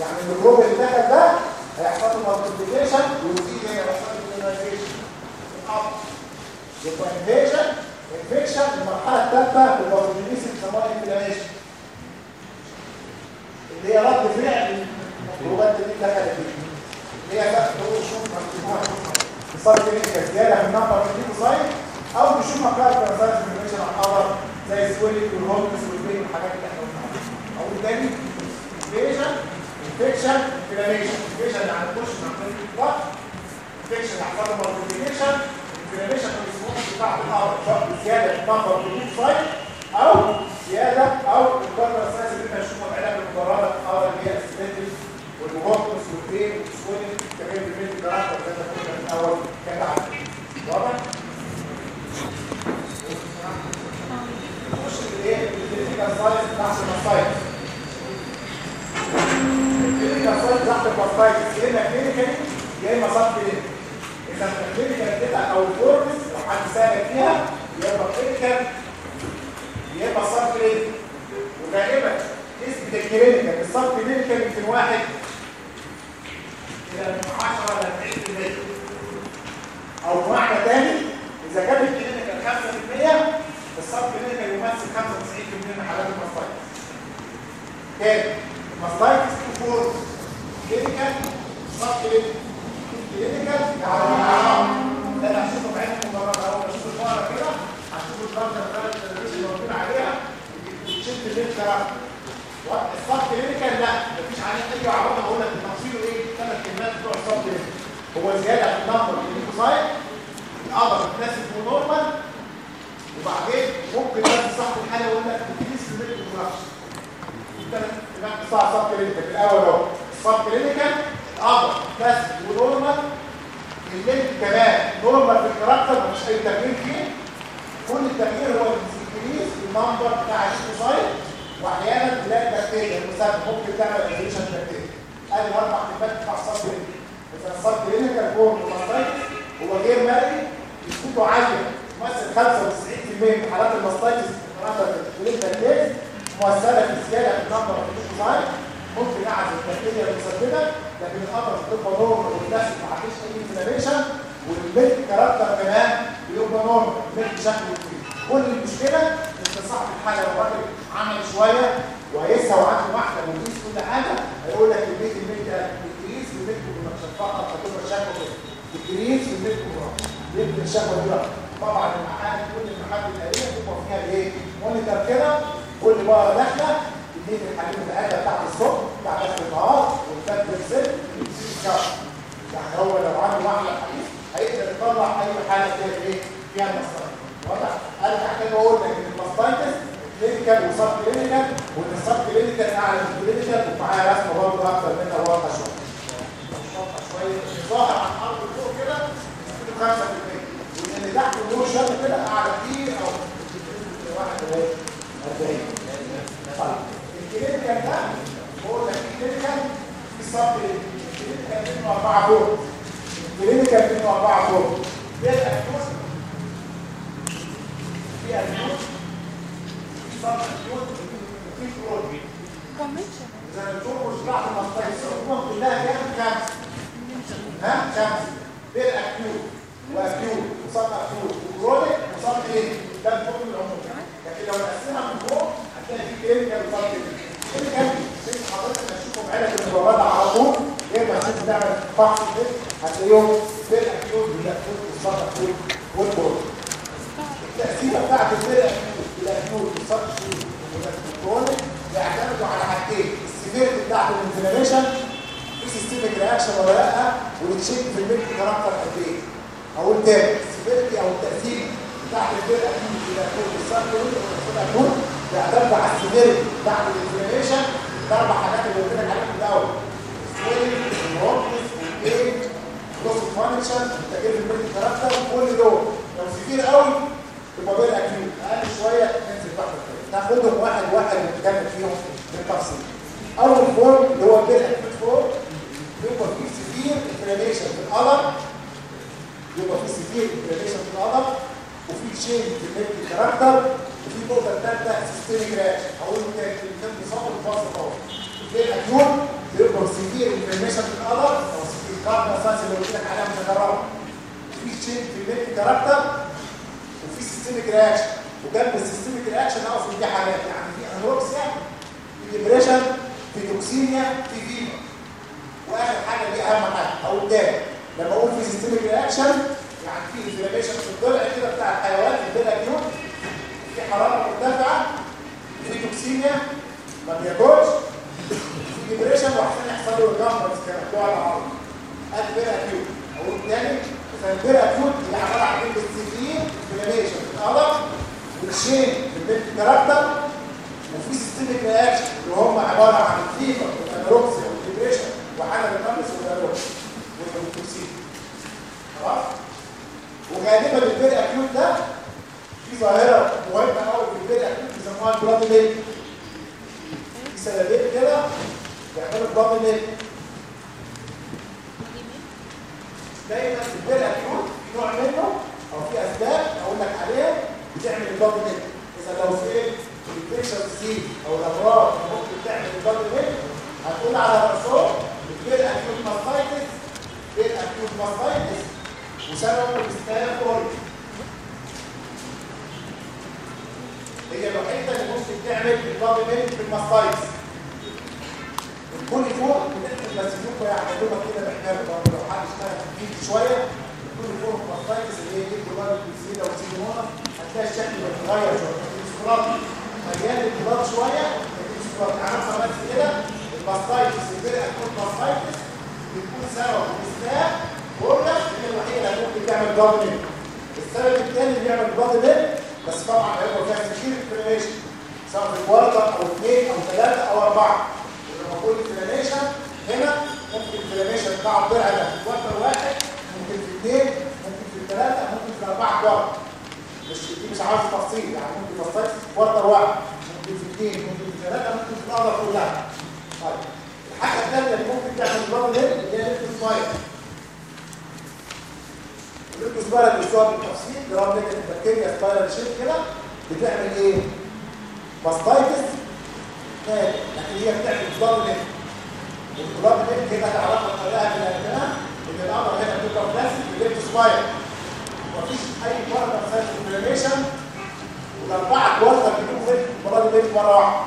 يعني الميكروب اللي دخل ده هيحصل له مالتيبيكيشن ويزيد هنا يحصل له مينايزيشن يبقى انفكشن انفكشن المرحلة الثالثة في البابليكيشن بيسموها انفلاميشن اللي هي رد فعل الميكروبات اللي دخلت فيه اللي هي بقى تقول شوف مكتوبها صار كده زياده من نمبر الليمفوسايت أو نشوف مكان بارازايت انفلاميشن على القدر زي السويلنج والهولمس والبين والحاجات اللي إحنا قلناها أو تاني انفكشن انفكشن انفلاميشن انفكشن يعني تخش مع الضغط انفكشن يحصل له في السموم بتاع سواء زياده في نمبر الليمفوسايت أو زياده أو القدر الاساسي اللي إحنا نشوفه العلاج المجرده في القدر اللي هي السبندل والهولمس والبين والسويلنج كمان بالبين الكاركتر زي ما في الأول كان واضح؟ نخش في الايه؟ ال clinical signs تحت ال mastitis signs تحت ال mastitis يا اما clinical يا اما subclinical اذا ال clinical كده أو ال forms لو حد سالك فيها يا اما clinical يا اما subclinical وغالبا نسبه ال clinical ال subclinical يمكن واحد إلى 10 ل 90% أو بمعنى تاني اذا كان ال clinical 5% ال subclinical يمثل 95% من حالات ال mastitis تاني clinical subclinical clinical يعني ده أنا هشوفه بعينكم مرة اهو بشوف الفقره كده هشوف الفقره بتاعت التلفزيون اللي موجود عليها. بتشد الليل character ال subclinical لا مفيش عليه أي عوامل أقول لك تفصيله إيه؟ ثلاث كلمات بتوع ال subclinical هو زيادة في ال number ال lymphocyte ال udder بتناسب normal وبعدين ممكن بس صاحب الحالة يقول لك بتقيس في subclinical. في الأول أهو. الصب كلينيكال القدر بس ونورمال. الليمف كمان نورمال في الكاركتر مفيش أي تغيير فيه. كل التغيير هو ال increase في ال number بتاع ال lymphocyte وأحيانا تلاقي بكتيريا. المسبب ممكن تعمل isolation بكتيريا أدي أربع كلمات بتاع ال subclinical اذا ال subclinical form of mastitis هو غير مرئي نسبته عالية. تمثل 95% من حالات ال mastitis النهارده ال clinical case مؤثرة في زياده في ال number of ال lymphocyte ممكن اعزل البكتيريا المسببه لكن ال udder بتبقى normal والناس ما عندهاش أي inflammation وال milk character كمان بيبقى normal ال milk شكله كبير. كل المشكلة إن صاحب الحالة لو راجل عمل شوية وهيسها وعنده واحدة ويقيس كل حاجة هيقول لك البيت الميلك بيقيس الميلك فقط هتبقى شكله كده بيقيس الميلك يمكن الشكوى دي طبعا المحل كل المحل القديمه بتبقى فيها إيه مونيتور كده كل بقى داخله تديك الحليب بتاعتها بتاعت الصبح بتاعت اخر النهار والفات بالسن يعني هو لو عنده واحدة حديث هيقدر يطلع اي حاله فيها إيه فيها المصايب واضح ارجع تاني واقول لك ان ال mastitis clinical و subclinical وان ال subclinical اعلى من ال clinical ومعايا رسمه برضه أكتر منها واضحه شوية مش واضحه شوية ظاهر عن الأرض فوق كده 5% واللي تحت النور شوية كده اعلى كتير أو ليك في الماستايتس الكل فوق مسيوكا يعني دوبك كده محتاج برضه لو حد اشتغل في شوية الكل فوق الماستايتس اللي هي دي جلوبال بيزيدا وسيجمونا هتلاقي الشكل بيتغير شوية. الاسترات مليان الجلوبال شوية الاسترات عارفه بس كده الماستايتس الفرقه تكون ماستايتس بيكون سبب الاستاف بورلا هي الوحيدة اللي ممكن تعمل ليك السبب الثاني بيعمل ليك بس طبعا هيبقى فيها كتير inflammation في الورقه أو اثنين أو ثلاثة أو أربعة. ولما أقول inflammation هنا ممكن ال inflammation بتاع الضرع ده في quarter واحد ممكن في اثنين ممكن في ثلاثة ممكن في أربعة quarter. مش دي مش عارف تفصيل يعني ممكن تفصيل في quarter واحد. ممكن في اثنين ممكن في ثلاثة ممكن في الأرض كلها. طيب الحاجة الثانية اللي ممكن تعمل هيد اللي هي ال Leptospira ال Leptospira بيشوفها بالتفصيل gram negative bacteria spiral shape كده بتعمل إيه؟ mastitis نادي لكن هي بتعمل blood milk وال blood milk كده تعرفها بطريقه من الانتناء ان ال udder هنا بيبقى flaccid ال Leptospira مفيش أي cardinal sign inflammation والاربعه quarter بيكونوا في blood milk مرة واحدة.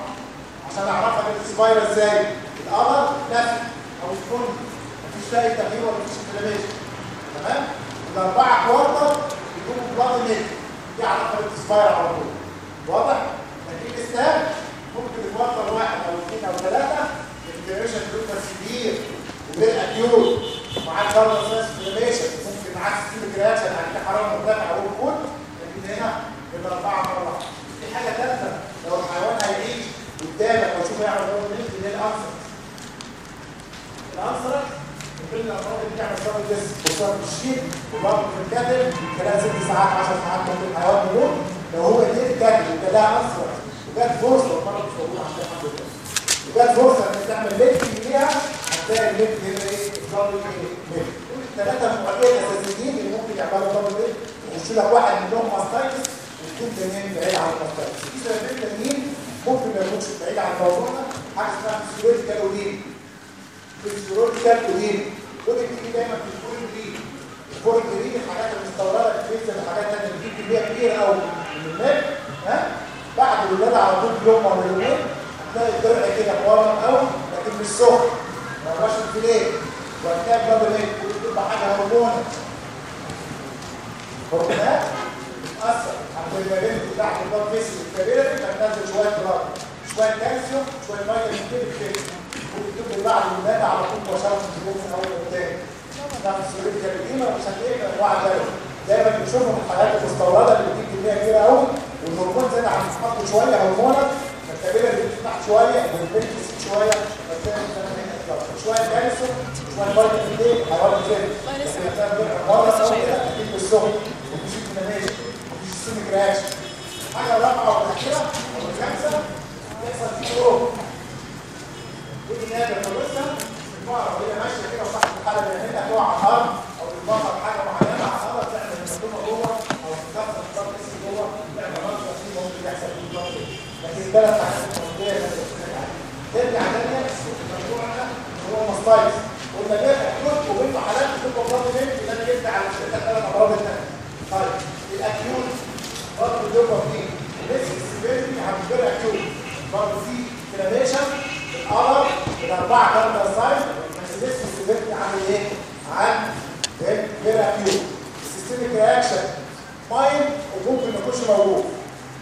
عشان أعرفها ال Leptospira إزاي. ال udder نفسه أو الكل مفيش فيها تغيير ولا مفيش انفلاميشن تمام؟ الأربعة كوارتر بيكونوا بلاد هيد دي. علاقة بالسباير على طول. واضح؟ الاستهاب ممكن الكوارتر واحد أو اثنين أو ثلاثة الانفلاميشن بيبقى كبير وغير اكيوت مع الكاربون سايس انفلاميشن ممكن معاك سيستميك رياكشن يعني في حراره مرتفعه أو الكل لكن هنا الاربعه مرة واحدة. في حاجة ثالثه لو الحيوان هيعيش قدامك وتشوف يعمل إيه اللي هي الانسر الانسر من الامراض اللي بتعمل سبب الجسم وسبب الشيء وبرضه في الكتل خلال ست ساعات 10 ساعات ممكن الحيوان يموت. لو هو إيه الكتل لها انسر وجات فرصة والمرض مش موجود عندنا الحمد وجات فرصة إنك تعمل ليفت ليها هتلاقي الليفت هنا إيه؟ دبل إيه؟ دول الثلاثه المؤكدين الأساسيين اللي ممكن يعملوا دبل إيه يخش لك واحد منهم ماستايتس واثنين تانيين بعيد عن ال mastitis. في سببين تانيين ممكن ما يكونش بعيد عن الموضوع ده حاجة اسمها physiological oedema physiological oedema ودي بتيجي دايما في ال foreign breed ال foreign breed الحاجات المستورده الفريزيان الحاجات اللي بتجيب كميه كبيرة قوي من الماء ها؟ بعد الولاده على طول يوم ولا يومين هتلاقي الضرع كده مورم قوي لكن مش سخن ما هوش inflamed وهتلاقي blood milk بتبقى حاجة هرمون هرمونات بتأثر على البيبرين بتاعت البلاد فيسل الكبيرة بتنزل شوية بلاد شوية كالسيوم شوية فيتامين كده كده ممكن بعد الولاده على طول مباشره في اليوم الأول والثاني ده السورية القديمه مش هتلاقي أنواع ذلك دايما بنشوفهم في الحالات المستوردة اللي بتدي كميه كبيره قوي. والهرمون زاد عن حقه شوية هرمونك فالكبيره اللي بتفتح شوية والبنت تزيد شوية. شوية كالسيوم شوية فيتامين دي حوالي أو كده أكيد بالسخن مفيش مفيش سيستميك رياكشن حاجة رابعة والاخيره أو الخامسة يحصل فيه اوروب ودي نادر فلوسها المعرض وهي ماشية كده وصاحب الحاله اللي هنا تقع على الأرض أو تتبطل حاجة معينه على الأرض تعمل المنظومه جوه أو تكسر الضغط اسم جوه تعمل منظر فيه ممكن يحصل فيه ضغط الثلاث حاجات الموضوعيه اللي. ترجع ده هو الماستايتس قلنا ده اكيوت وبين حالات بتبقى ضغط بنت اللي أنا جبت على الشركة ثلاث امراض الثانية طيب الاكيوت برضه بيبقى فيه نسبه السيفيرتي هتبقى اكيوت برضه فيه انفلاميشن القمر الاربعه كارتر سايز بس لسه السيفيرتي عامل إيه؟ عن غير اكيوت السيستميك رياكشن مايل وممكن ما يكونش موجود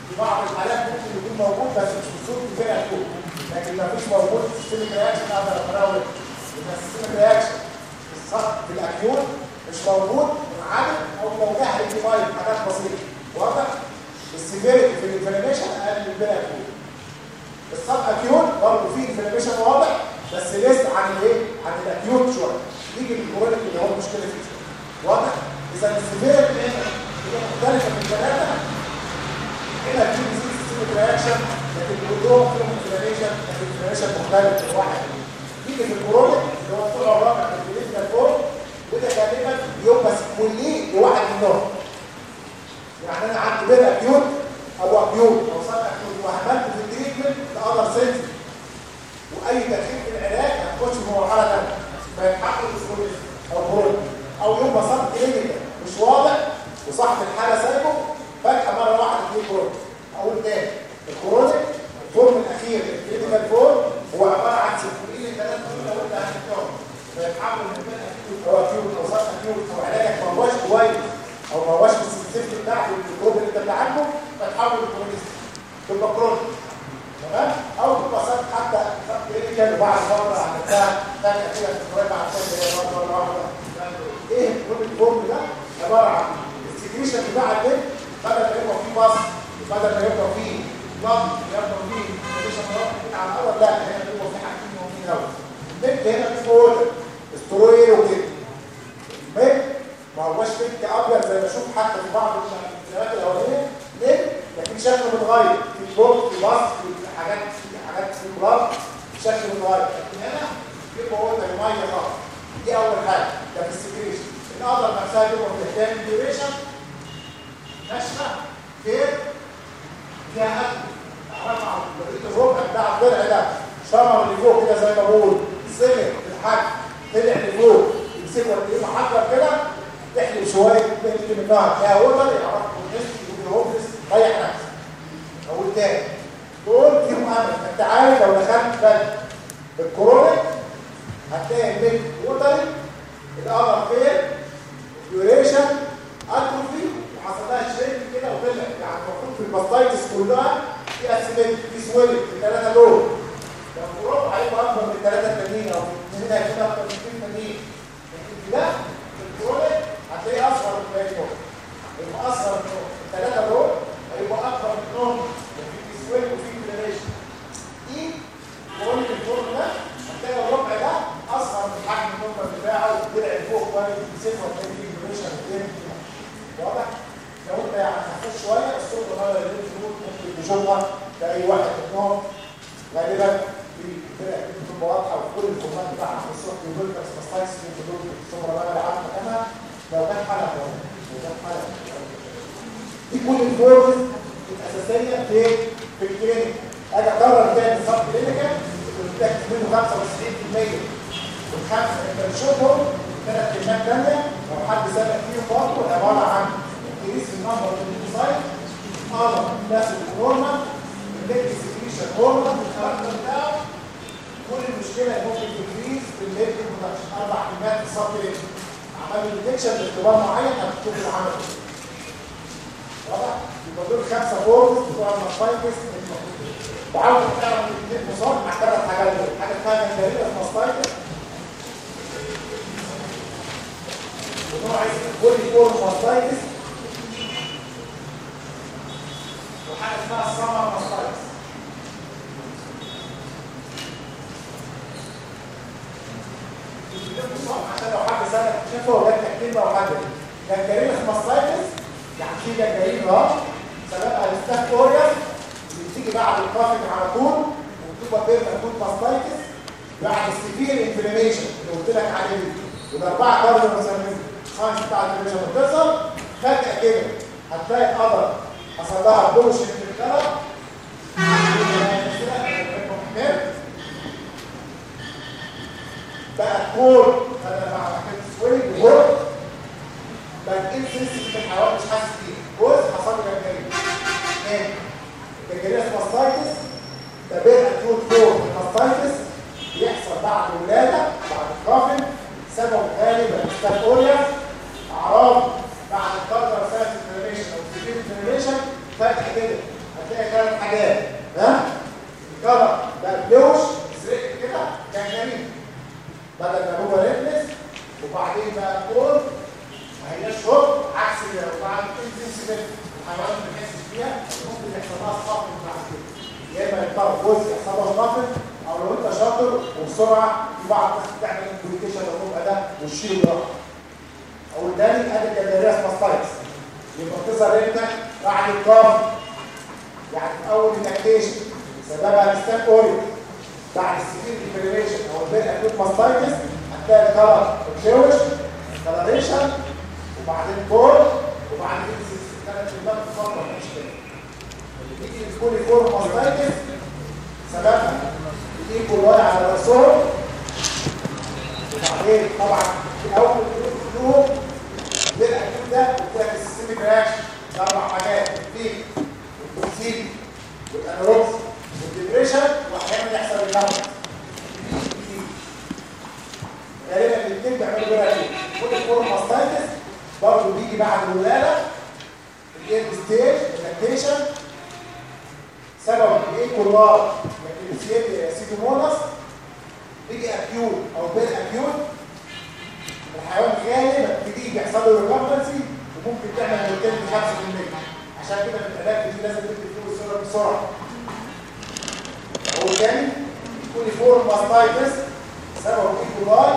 في بعض الحالات ممكن يكون موجود بس مش بصوره per acute لكن ما فيش موجود ال systemic reaction أقدر اقراه يبقى ال systemic reaction الصح في ال acute مش موجود منعدم أو لو جه في mild حاجات بسيطة واضح؟ ال severity في ال inflammation أقل من per acute ال subacute برضه فيه inflammation واضح بس لسه عن الايه؟ عن ال acute شوية يجي ال chronic اللي هو المشكلة فيه واضح؟ إذا ال severity هنا هي مختلفة من ثلاثة هنا في systemic reaction لكن كلهم فيهم inflammation لكن ال inflammation مختلف من واحد يجي في ال chronic اللي هو الطلع الرابع في ال clinical form وده غالبا يبقى sequelae لواحد منهم. يعني أنا عندي per acute أو acute أو subacute وعملت في ال treatment لاذر سيلز وأي تأخير في العلاج هتخش في مرحلة ثانية فيتحقق السكوليز أو برود أو يبقى سب كلينيكال مش واضح وصاحب الحالة سايبه فجأة مرة واحدة تجيب برود أقول تاني الكرونيك الفورم الأخير الكلينيكال فورم هو عبارة عن سيكولين الثلاث دول لو أنت هتكتبهم فيتحول من اكيوت أو اكيوت أو علاجك ما هواش كويس أو ما هواش بالسيستم بتاعك والميكروب اللي أنت بتعالجه فتحول لكرونيك تبقى كرونيك تمام؟ أو تبقى حتى كلينيكال وبعد فتره عملتها ثانية كده في الكويت بعد ثانية مرة واحدة. إيه؟ الكرونيك فورم ده عبارة عن السكريشن بتاع البيت بدل ما يبقى فيه باص بدل ما يبقى فيه لفظ يبقى فيه سكريشن على الأول لا هنا بيبقى فيه حاجتين مهمين قوي البيت هنا فيه ووتر استروير وكده. البيت ما هوش بيت أبيض زي ما أشوف حتى في بعض الفيديوهات الاولانيه ليه؟ لكن شكله متغير. في بوك في باص في حاجات في حاجات في بلاط شكله متغير. لكن هنا بيبقى ووتر مية خالص دي أول حاجة. ده في السكريشن. القدر نفسها بيبقى بتحتاج ديوريشن ناشفه غير فيها اكل تعرفها بقيه الربع بتاع الضلع ده شمر لفوق كده زي ما بقول. سلك الحجم طلع لفوق يمسكها بايده محجر كده. تحلب شوية. تحلب منها فيها وتر يعرف الناس يقول هوبلس ريح نفسك أقول تاني. دول فيهم امل أنت عارف لو دخلت بلد بالكورونا هتلاقي البيت وتري القمر فين؟ ديوريشن اتروفي لها شريك كده وطلع يعني المفروض في الباستايتس كلها في اسيمتري في سويلنج في الثلاثه دول. لو الكورونا هيبقى أكبر من الثلاثه التانيين أو من هيكون أكبر من الاثنين التانيين لكن ده في ال chronic هتلاقيه أصغر من الباقي دول. يبقى أصغر من الثلاثه دول هيبقى أكبر منهم. في swelling وفي inflammation دي chronic ال form ده هتلاقي الربع ده أصغر من حجم ال number بتاعه طلع لفوق كويس بيسيبه هتلاقي فيه انفلاميشن هتلاقي واضح؟ يعني هتخش شوية الصوت ده اللي انت ممكن تشوفها لاي واحد منهم غالبا بتبقى واضحه وكل الفورمات بتاعها في الصوت بيقول لك سباستايس في الحدود الصورة اللي عارف مكانها لو كان حاله لو كان حاله دي كل الفورمز الاساسيه في في الكلينيك أجي اكرر تاني الصف كلينيكال لك منه 95% والخمسه انت بتشوفهم ثلاث كلمات ثانية لو حد سابق فيهم برضه عباره عن increase in number of lymphocytes other massive hormone الليد سكريشن هرمون الكاركتر بتاعه كل المشكلة ممكن تكريز في الليد برودكشن أربع كلمات ليه عملوا ديتكشن باختبار معين هتشوف العمل واضح يبقى دول خمسه فورمز بتوع الماستايتس وعاوز تعرف الاثنين مصاب مع ثلاث حاجات دول حاجة جديده في الماستايتس ونوع اسمه coliform mastitis وحاجه اسمها ال summer mastitis عشان لو حد سالك شافه جاب كلمه أو حاجة gangrenous mastitis يعني في اهو سببها ال staph اللي بتيجي بعد ال calving على طول وبتبقى بيرنا تكون بعد السيفير انفلاميشن اللي قلت لك عليه دي والاربعه كارد مثلا الساينس بتاع الانفلاميشن فجاه كده هتلاقي القدر حصل لها بوشن في الكلى بقى كور أنا مع حكاية سويلنج وورك بقى الانسنس في الحيوان مش حاسس بيه. جزء حصل له جنجرين تاني الجنجرين ماستايتس ده بين اكيوت فور الماستايتس بيحصل بعد الولاده بعد الكافن سبب غالبا ستافوريا اعراض بعد الكارتر سايت انفلاميشن أو سيفير انفلاميشن فجاه كده. هتلاقي ثلاث حاجات. ها؟ الكلر ده بلوش زرق كده جنجرين بدل ما هو ريفلس وبعدين بقى كول ما هياش شرب عكس بعد ال insensitive الحيوانات ما بتحسش فيها ممكن يحصل لها صفر بعد كده. يا إما يضطر جزء يحصل له صفر أو لو أنت شاطر وبسرعة في بعض الناس بتعمل amputation تبقى ده وتشيله براحه أو الثاني ادي ال gangrenous mastitis يبقى بتظهر إمتى؟ بعد ال calving يعني في أول ال lactation سببها ال staph aureus. بعد ال severe inflammation أو ال per acute mastitis هتلاقي الكلر بتشوش كلريشن وبعدين كور وبعدين ثلاث كلمات فتره مش كده اللي بيجي الكولي فور ماستايتس سببها. الايكو واي على راسهم وبعدين طبعا في اول يوم البين اكيوت ده قلت لك السيستميك أربع حاجات في البروسيد والانروكس والديبريشن واحيانا يحصل النمط غالبا الاثنين بيعملوا كده كل فورم ماستايتس برضه بيجي بعد الولاده الايرد ستيج اللاكتيشن سبب الايه كولار سيتومونس بيجي اكيوت أو بين اكيوت الحيوان غالبا بيجي بيحصل له ريكمبنسي وممكن تعمل مورتين ب 5% عشان كده في العلاج دي لازم تدي فيه السرعه بسرعة. هو تاني كوليفورم ماستايتس سبب ايكولاي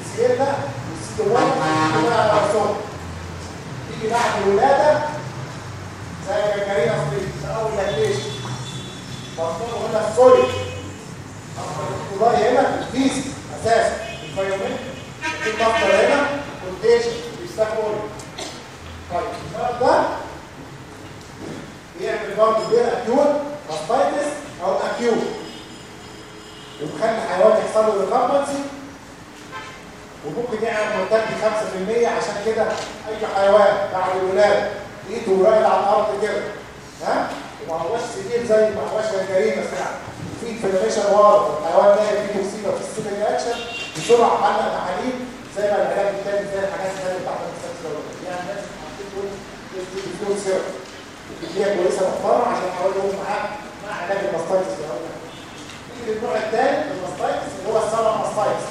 السيرنا والسيتومون كمان على راسهم تيجي بعد الولادة زي اصلي في اول لاكتيشن مصدره هنا السوليد ايكولاي هنا الفيس أساسا الفيومنت في مصدر هنا كونتيشن بيستخدم طيب المرض ده بيعمل برضه بين اكيوت ماستايتس أو اكيوت وبخلي الحيوان يحصل له ريكمبنسي وممكن يعمل مرتد 5% عشان كده اي حيوان بعد الولاده ايده رايد على الأرض كده ها وما هوش سكين زي ما هوش بس يعني في انفلاميشن واضح الحيوان ده فيه مصيبه في السيفل رياكشن بسرعة علق تحاليل زي ما العلاج الثاني زي الحاجات الثانية بتاعت المستشفى يعني الناس هتقول تقول سيرم هي كويسة محترمة عشان أقول معاك مع علاج الماستايتس اللي هقول لك للنوع الثاني الماستايتس اللي هو السبع ماستايتس.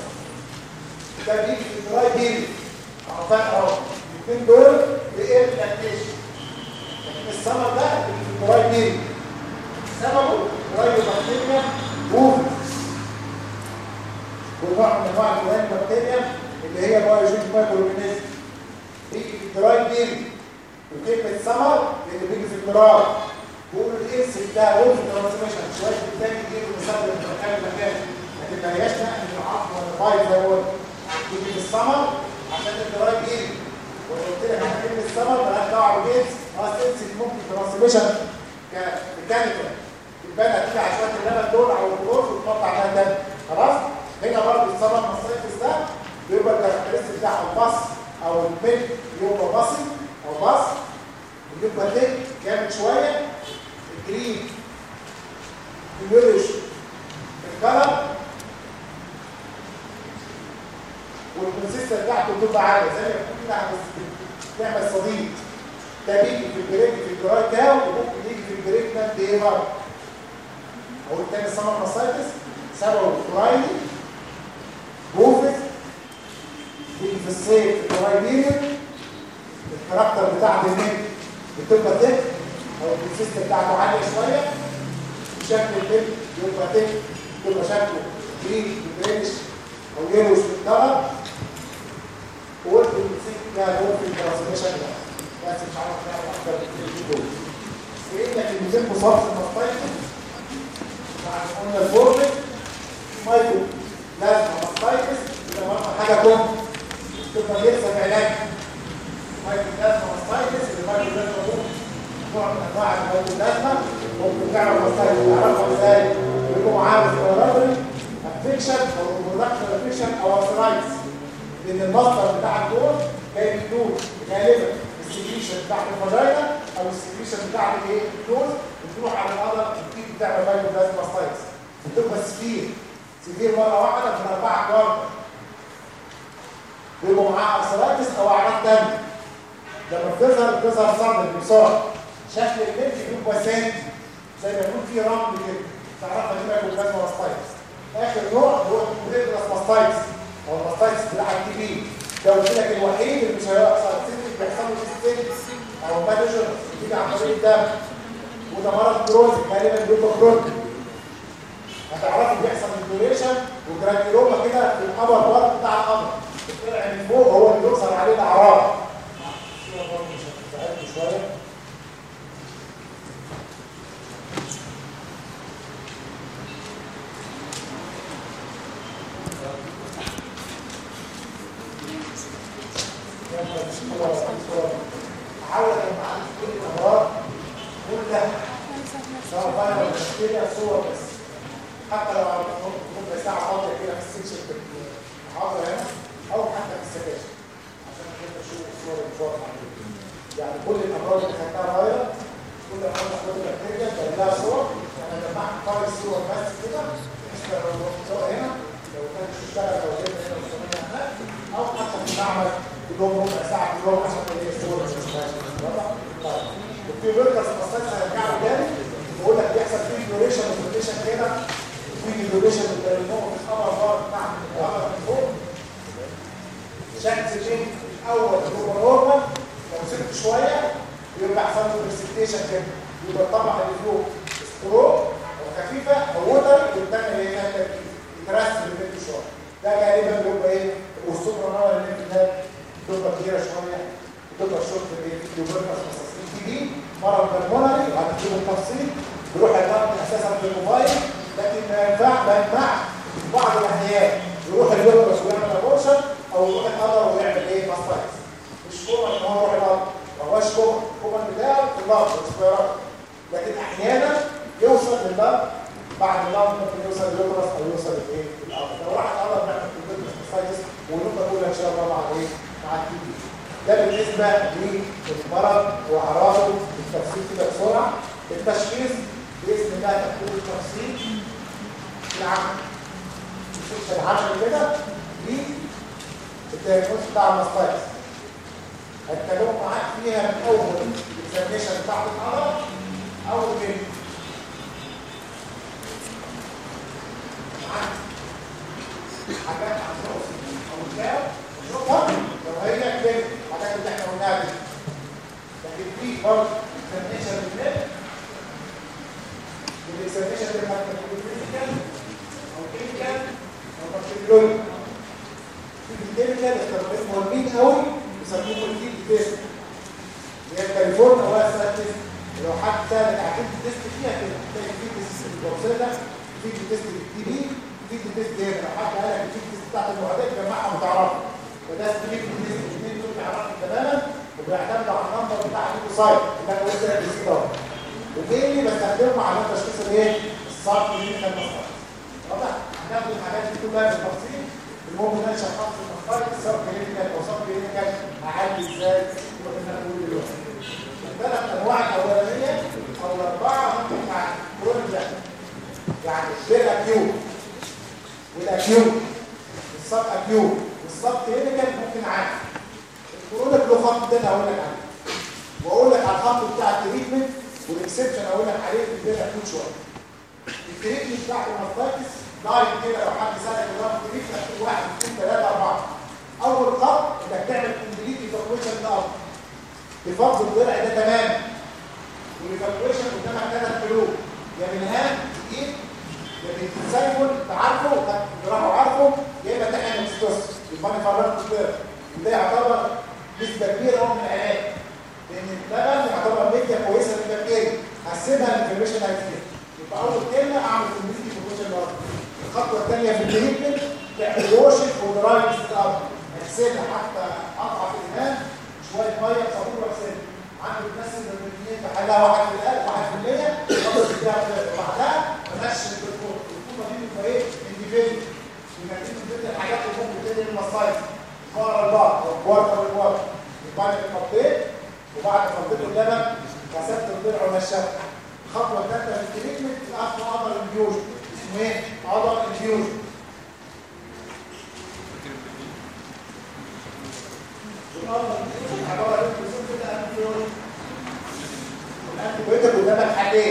ده بيجي في الدراي بيري عرفان أهو. الاثنين دول بايه لاكتيشن السمر ده في الدراي بيري سببه دراي بكتيريا بوفي ونوع من انواع الكوين بكتيريا اللي هي بايوجينيك مايكروورجانيزم بيجي في الدراي بيري وكلمة سمر اللي بيجي في القرار بيقول الانس بتاع وولف ترانسميشن شوية الثاني يجي المسبب من مكان. لكن ما هياش نقل العظم ولا بايظ زي قلت تيجي في السمر عشان القرار يجي وقلت لك إحنا كلمه السمر مالهاش دعوة بالانس آه الانس ممكن ترانسميشن كميكانيكال تبان هتيجي على شوية اللبن دول أو ال clots وتحط عليها دم خلاص؟ هنا برضه ال summer mastitis ده بيبقى ال characteristic بتاعه ال pus أو ال milk بيبقى pussy أو pus. بيبقى thick جامد شوية. ال green yellowish ال color. وال consistency بتاعته بتبقى عالية زي ما يكون كده بيعمل صديد. ده بيجي في البريك في الجراي تاو وممكن يجي في البريك ده بإيه مره هو التاني سمر ماسايتس سببه فرايلي بوفت بيجي في الصيف الجراي بيريد الكاركتر بتاع النت بتبقى تك أو السيستم بتاعته عالية شوية شكل اللب يبقى تك يبقى شكله جرين جرينش أو يلوش بالكلر وقلت المسيك ده هو في الترانسميشن ده بس مش عارف نعمل أكتر من دول إيه لك المسيك بصرف المصطيقن بعد قلنا الفورمك مايكرو. لازم مصطيقن يبقى مرة حاجة كوم. تبقى لسه في علاج. مايكرو لازم مصطيقن المايكرو لازم نوع من أنواع المايكرو لازم ممكن تعمل مصطيقن تعرفها إزاي؟ يكون عامل سبيراتوري أفكشن أو برودكشن أفكشن أو ارثرايتس لأن المصدر بتاع الدور جاي من الدور غالبا السكريشن بتاعت الفاجينا أو السكريشن بتاعت الإيه؟ الدور. بتروح على العضله بتيجي تعمل مايكروبلازماستايتس بتبقى سفير. سفير مرة واحدة من اربعه كوارتر بيبقوا معاه ارثرايتس أو اعراض ثانية لما بتظهر بتظهر صدر بسرعة شكل الليمف بيبقى ساندي زي ما يكون في رمل كده. تعرفها دي مايكروبلازماستايتس آخر نوع هو الماستايتس أو الماستايتس بتاع التي بي ده قلت لك الوحيد اللي مش هيحصل سيستم بيحصل له أو مانجر بيجي عن طريق الدم وده مرض كروني غالبا بيبقى كروني هتعرفوا بيحصل انفلوريشن وجرانيولوما كده في الابر بارت بتاع القمر. طلع من فوق هو اللي بيوصل عليه الاعراض شوية كل كلها صور بس. حتى لو ممكن ساعه فاضية كده في السكشن في المحاضره هنا أو حتى في السكاشن. عشان كده تشوف الصور اللي يعني كل الأمراض اللي خدتها فايروس كل الأمراض اللي خدتها بكتيريا كان لها صور. أنا جمعت فايروس صور بس كده بحيث لو صور هنا لو كانت تشتغل لو جبنا هنا وصورنا هناك أو حتى في المعمل كلهم ربع ساعة كلهم عشان هي الصور وفي workers هيرجعوا أعمل كومبليت انفلاميشن برضه الخطوه الثانية في تعمل واشنج ودرايف ستارت اغسلها حتى اضعف الإيمان شوية مية صابون واغسلها الناس اللي الاثنين بحلها واحد في القلب واحد في المية. خلاص اديها بعدها ماشي الدكتور الدكتور دي بتبقى إيه؟ دي من ضمن الحاجات اللي ممكن تنقل المصايف فار البعض كوارتر البعض بعد ما فضيت وبعد ما فضيت اللبن غسلت الضرع ونشفت الخطوه الثالثه في ال treatment الآخر udder infusion اسمه إيه؟ udder infusion ال antibiotic قدامك حاجات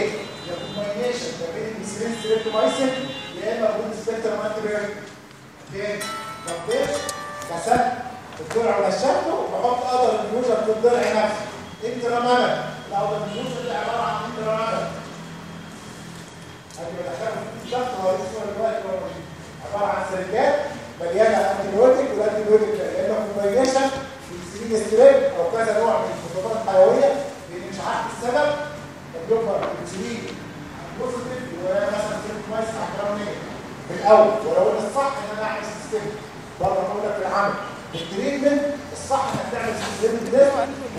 يا combination ما بين ال penicillin streptomycin يا اما broad spectrum antibiotic فين؟ فضيت غسلت الضلع ونشفته وبحط قدر الفيوجن في الضلع نفسه انترامانا القدر الفيوجن دي عبارة عن انترامانا ادي بدخله في الضغط هو اسمه دلوقتي عبارة عن سلكات مليانة أنتيبيوتيك والانتيبيوتيك اما كومباينيشن الانسولين ستريب أو كذا نوع من المضادات الحيويه لأن مش عارف السبب بيكبر الانسولين بوزيتيف ومثلا ستريب كويس على الكرونيه في الأول ولو إن الصح إن أنا أعمل سيستم بره بقول لك العمل. التريتمنت الصح انك تعمل سيستم ده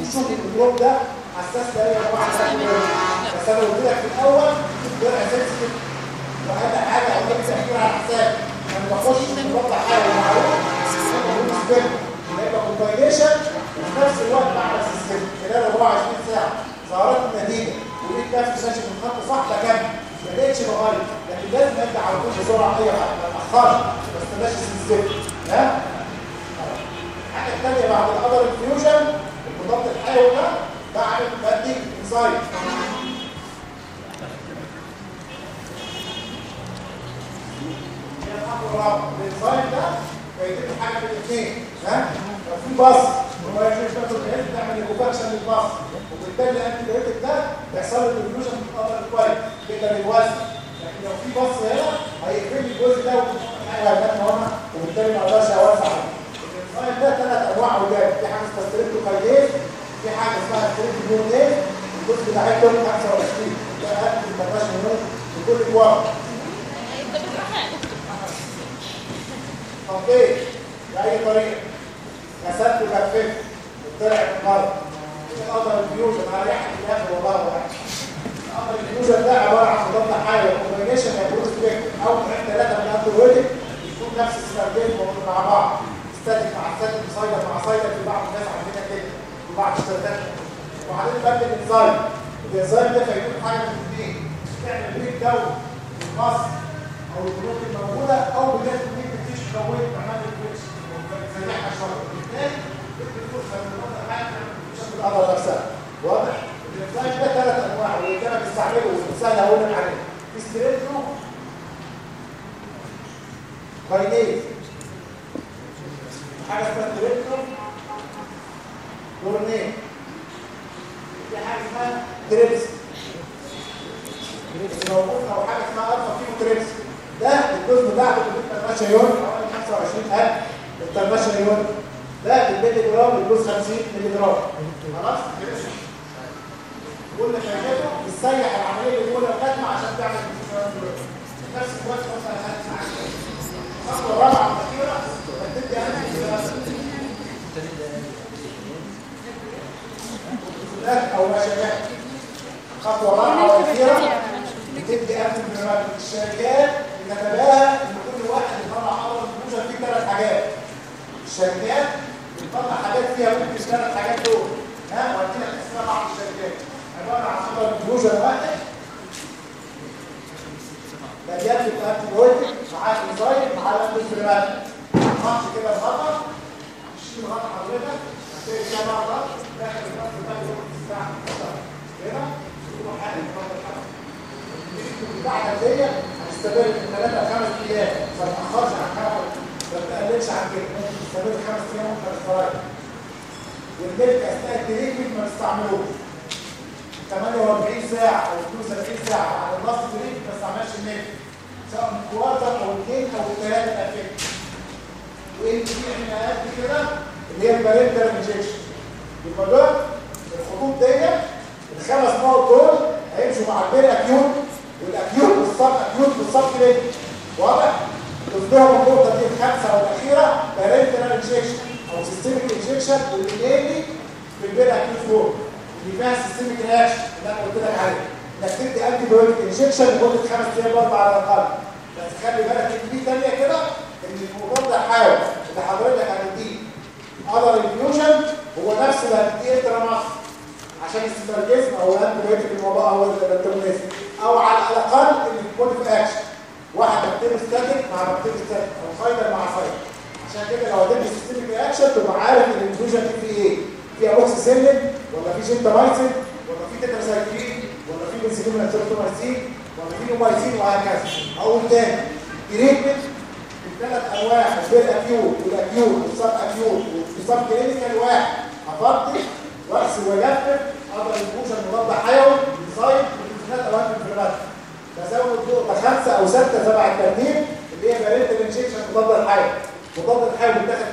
وشوف الجروب ده حساس ده يا جماعة. بس أنا قلت لك في الأول ده اساسي واهم حاجة ده تاثير على حساب. أنا بخش بطلع حاجة معروف سيستم يبقى كومباينيشن وفي نفس الوقت بعمل سيستم خلال 24 ساعة ظهرت النتيجه ولقيت نفسي ماشي في الخط صح بكمل ما لقيتش بغير لكن لازم ابدا على طول بسرعة اي حاجة ما اتاخرش ما استناش السيستم. ها؟ الحاجة الثانية بعد القدر الفيوجن المضاد الحيوي ده بعمل بدي انسايد الانسايد ده فيتم حاجة من الاثنين ها؟ في باص. هو تعمل ايكوفاكشن للباص. وبالتالي الانتيبيوتيك ده بيحصل له ديفيوجن في القدر كويس كده بالوزن لكن لو في باص هنا هيقفل لي الجزء ده وهيبقى هنا وبالتالي ما أقدرش اوسع الانسايد ده ثلاث أنواع وداد في حاجة اسمها ستريبتوكايديز في حاجة اسمها ستريبتوكايديز الجزء بتاعتهم 25 ده أقل من 13 مليون بكل كوارت تطبيق بأي طريقة؟ غسلت وجففت وطلع النهارده القدر الفيوجن على ريحة الآخر والله واحد. القدر الفيوجن ده عبارة عن مضاد حيوي. كومبينيشن هيكون سبيكتر أو من ثلاثة من الأنتيبيوتيك يكون نفس موجودين مع بعض. ستاتيك مع ستاتيك. سايدر مع سايدر. في بعض الناس عندنا كده. في بعض الشركات وبعدين بدل الانزايم الانزايم ده فيكون حاجة من الاثنين تعمل للمصر أو البروك الموجودة أو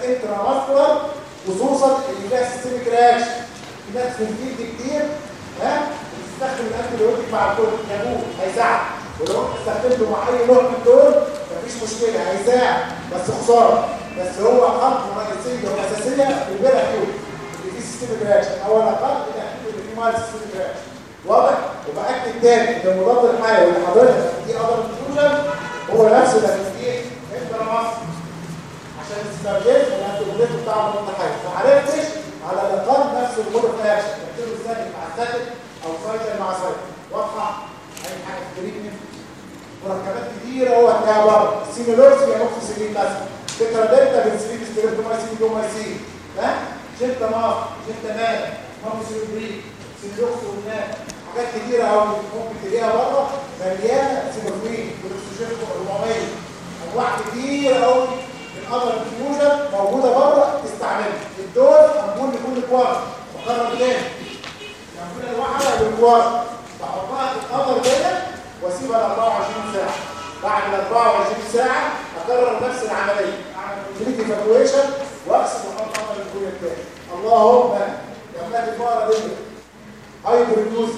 الحيوي بيتاخد انترا ماسكولار خصوصا اللي فيها سيستميك رياكشن في ناس في الجلد كتير ها؟ بتستخدم الانتيبيوتيك مع الكل كابول هيساعد ولو انت استخدمته مع أي نوع من دول مفيش مشكلة هيساعد بس خسارة. بس هو خطوه رئيسيه واساسيه في البير اكيوت اللي فيه سيستميك رياكشن أو على الاقل اللي فيه مال سيستميك رياكشن واضح؟ وباكد تاني. ان المضاد الحيوي اللي حضرتك دي قدر الفيوجن هو نفسه اللي هتديه انت مصر عشان السيسترجيز والانتيبيوتيك بتاع المضاد الحيوي ما عرفتش على الأقل نفس المود رياكشن تكتبه ستاتيك مع ستاتيك أو سايكل مع سايكل. واضحه أي حاجة في التريتمنت مركبات كتيرة هو هتلاقيها بره. السيميلورس بيعملوا في سيلين مثلا. تترا دلتا بنسلين ستيريتومايسين دومايسين ها؟ جلتا ماف جلتا مان ماموسيلوبريك سيلوكس والنات حاجات كتيرة قوي ممكن تلاقيها بره. مليانة سيموفين والاكسجين 400 أنواع كتيرة قوي من قدر الفيوجن موجودة بره تستعملها الدول امبول لكل كوارت. بكرر تاني. الامبول الواحده بالكوارت. بحطها في القدر ديت واسيبها ل 24 ساعة. بعد ال 24 ساعة أكرر نفس العملية. أعمل كومبليت ايفاكويشن واغسل واحط قدر الكويه الثاني اللهم لما الفقرة دي. هايبريدوز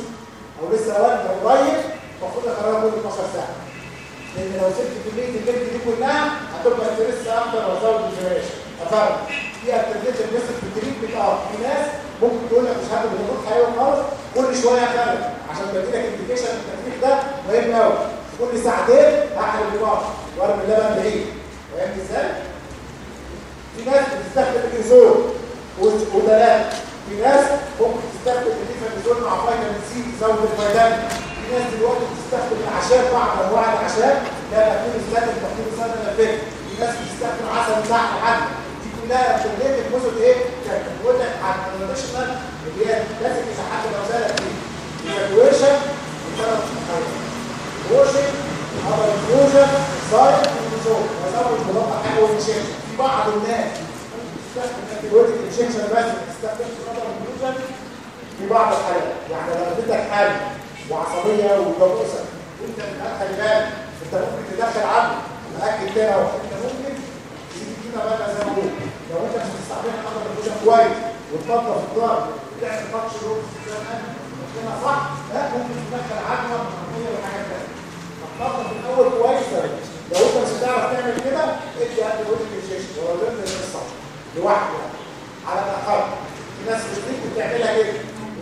أو لسه والده قريب المفروض اكررها كل 12 ساعة. لأن لو سبت كميه الليمف دي كلها هتبقى ستريس أكتر وأزود الجنريشن أفرق. في الترتيب بس في التريتمنت آه في ناس ممكن تقول لك مش هاخد الهبوط حيوي خالص كل شوية اخرج عشان بدي لك انديكيشن التكليف ده مهم قوي كل ساعتين هحرق البار وأرمي اللبن بعيد. فاهمني إزاي؟ في ناس بتستخدم الإنزول ودلال في ناس ممكن تستخدم الإنزول مع فيتامين سي تزود الفيتامين. في ناس دلوقتي بتستخدم الاعشاب بعض أنواع الأعشاب. لا تكون الزاد تكون الزاد الفكر في ناس بتستخدم عسل نحل حد دي كلها تغليت الموزة إيه؟ كانت بقول لك على التراديشنال اللي هي لازم إذا حد لو زالت فيه ايفاكويشن وثلاث حاجات ووشنج هذا الفيوجن سايد ونزول وزود مضاد حيوي انشيكشن في بعض الناس تستخدم انتيبيوتيك بس ما في بعض الحالات. يعني لو اديتك حالة وعصبية وجلوسه وانت خلي بالك انت ممكن تدخل عبد. مأكد تاني اهو. انت ممكن تسيب كده بقى زي ما هو لو انت مش بتستعمل مضاد الفيوجن كويس وتنظف الدار وتعمل تاتش روب كده صح. لا ممكن تدخل عدوى مرضيه وحاجات تانيه فالنظف الأول كويس. لو انت مش هتعرف تعمل كده ادي انتيبيوتيك انشيكشن ولو ضمن القصة لوحده. على الأقل. في ناس بتديك بتعملها كده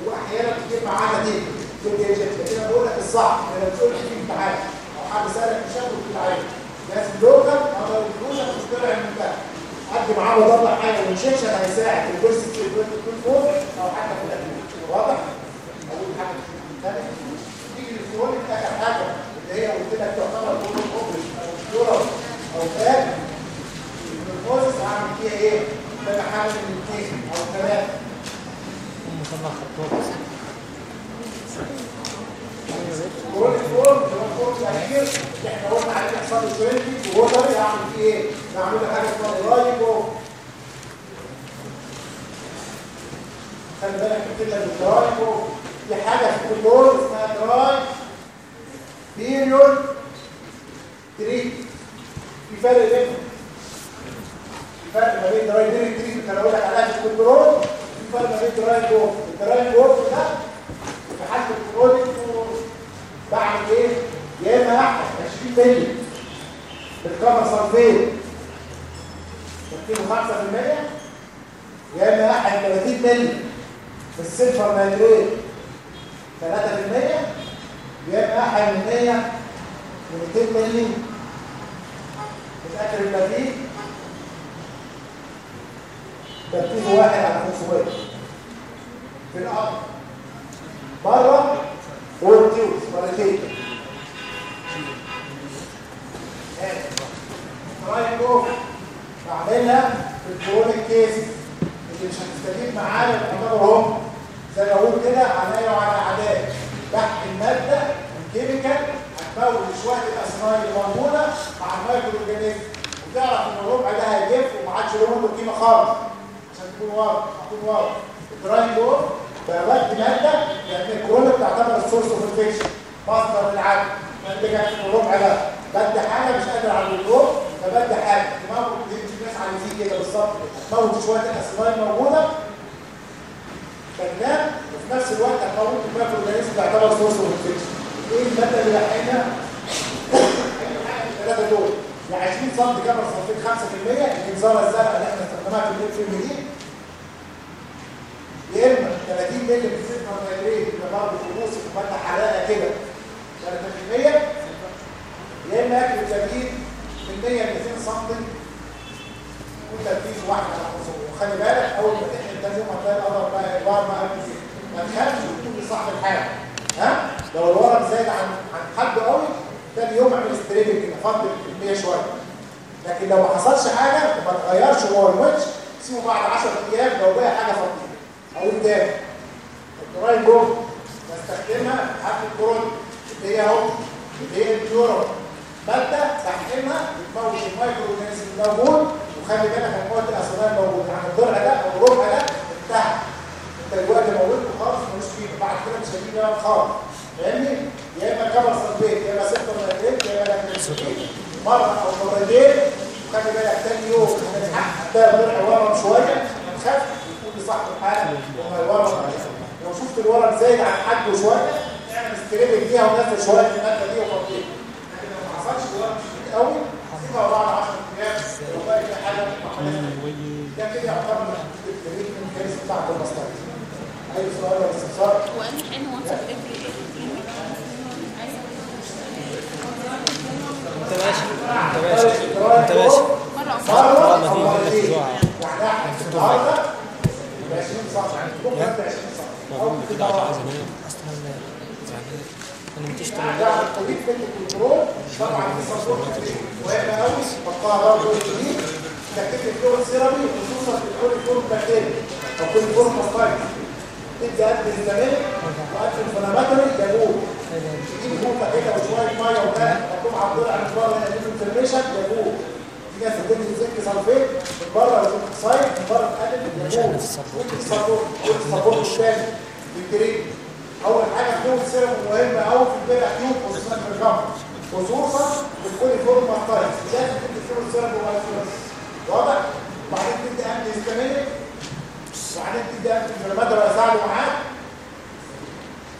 وأحيانا كتير معاها دي تدي انشيكشن لكن أنا بقول لك الصح لما تقول لي في امتحان أو حد سالك في شاب وتقول عليه ناس لوكال أقدر لك مش طلع المنتهى قد معاه مضاد حاجة والانشيكشن هيساعد في الكورس تكون بقى خالص فاهمني؟ يا إما كبر صلبيت يا إما ستة مرتين يا إما مرة أو مرتين وخلي بالك تاني يوم هتلاقي الضلع ورم شوية خف يكون لصاحب الحاله وما يورم لو شفت الورم زايد عن حده شوية اعمل stripping فيها ونزل شوية في المادة دي وفضيها لكن لو ما حصلش الورم شديد قوي سيبها بعد 10 أيام بقى في حاجة ده كده يعتبر التدريب من الكيس بتاعت المصنع اي سؤال ولا استفسار هو أنا حين وانت بتجري انت ماشي انت ماشي انت ماشي مرة ما في النهارده ب 20 صفحة بكرة ب 20 صفحة أو كده كده عايز انام أصلا أنا متشتغل يعني الطبيب في الكنترول طبعا في صفور مهم قوي حطها برضه جديد تكتب الفلور سيرابي خصوصا في الكل فور بكتيريا أو كل فور مصايب تدي قد الزمالك وقد الفلاماتوري جابوه تجيب نقطه كده وشويه ميه وماء على الضلع من بره هنا دي انفلاميشن جابوه في ناس بتدي زنك سلفيت من بره زنك سايد من بره تقلل جابوه ممكن السبورت السبورت الثاني بالجريد اول حاجة فيهم سيرم مهمه قوي في البيع تيوب خصوصا في الجمر خصوصا في كل فورم مختلف لازم تدي فيهم سيرم واضح وبعدين تدي انتي هيستامينيك وبعدين تدي انتي انفلاماتوري يساعدوا معاك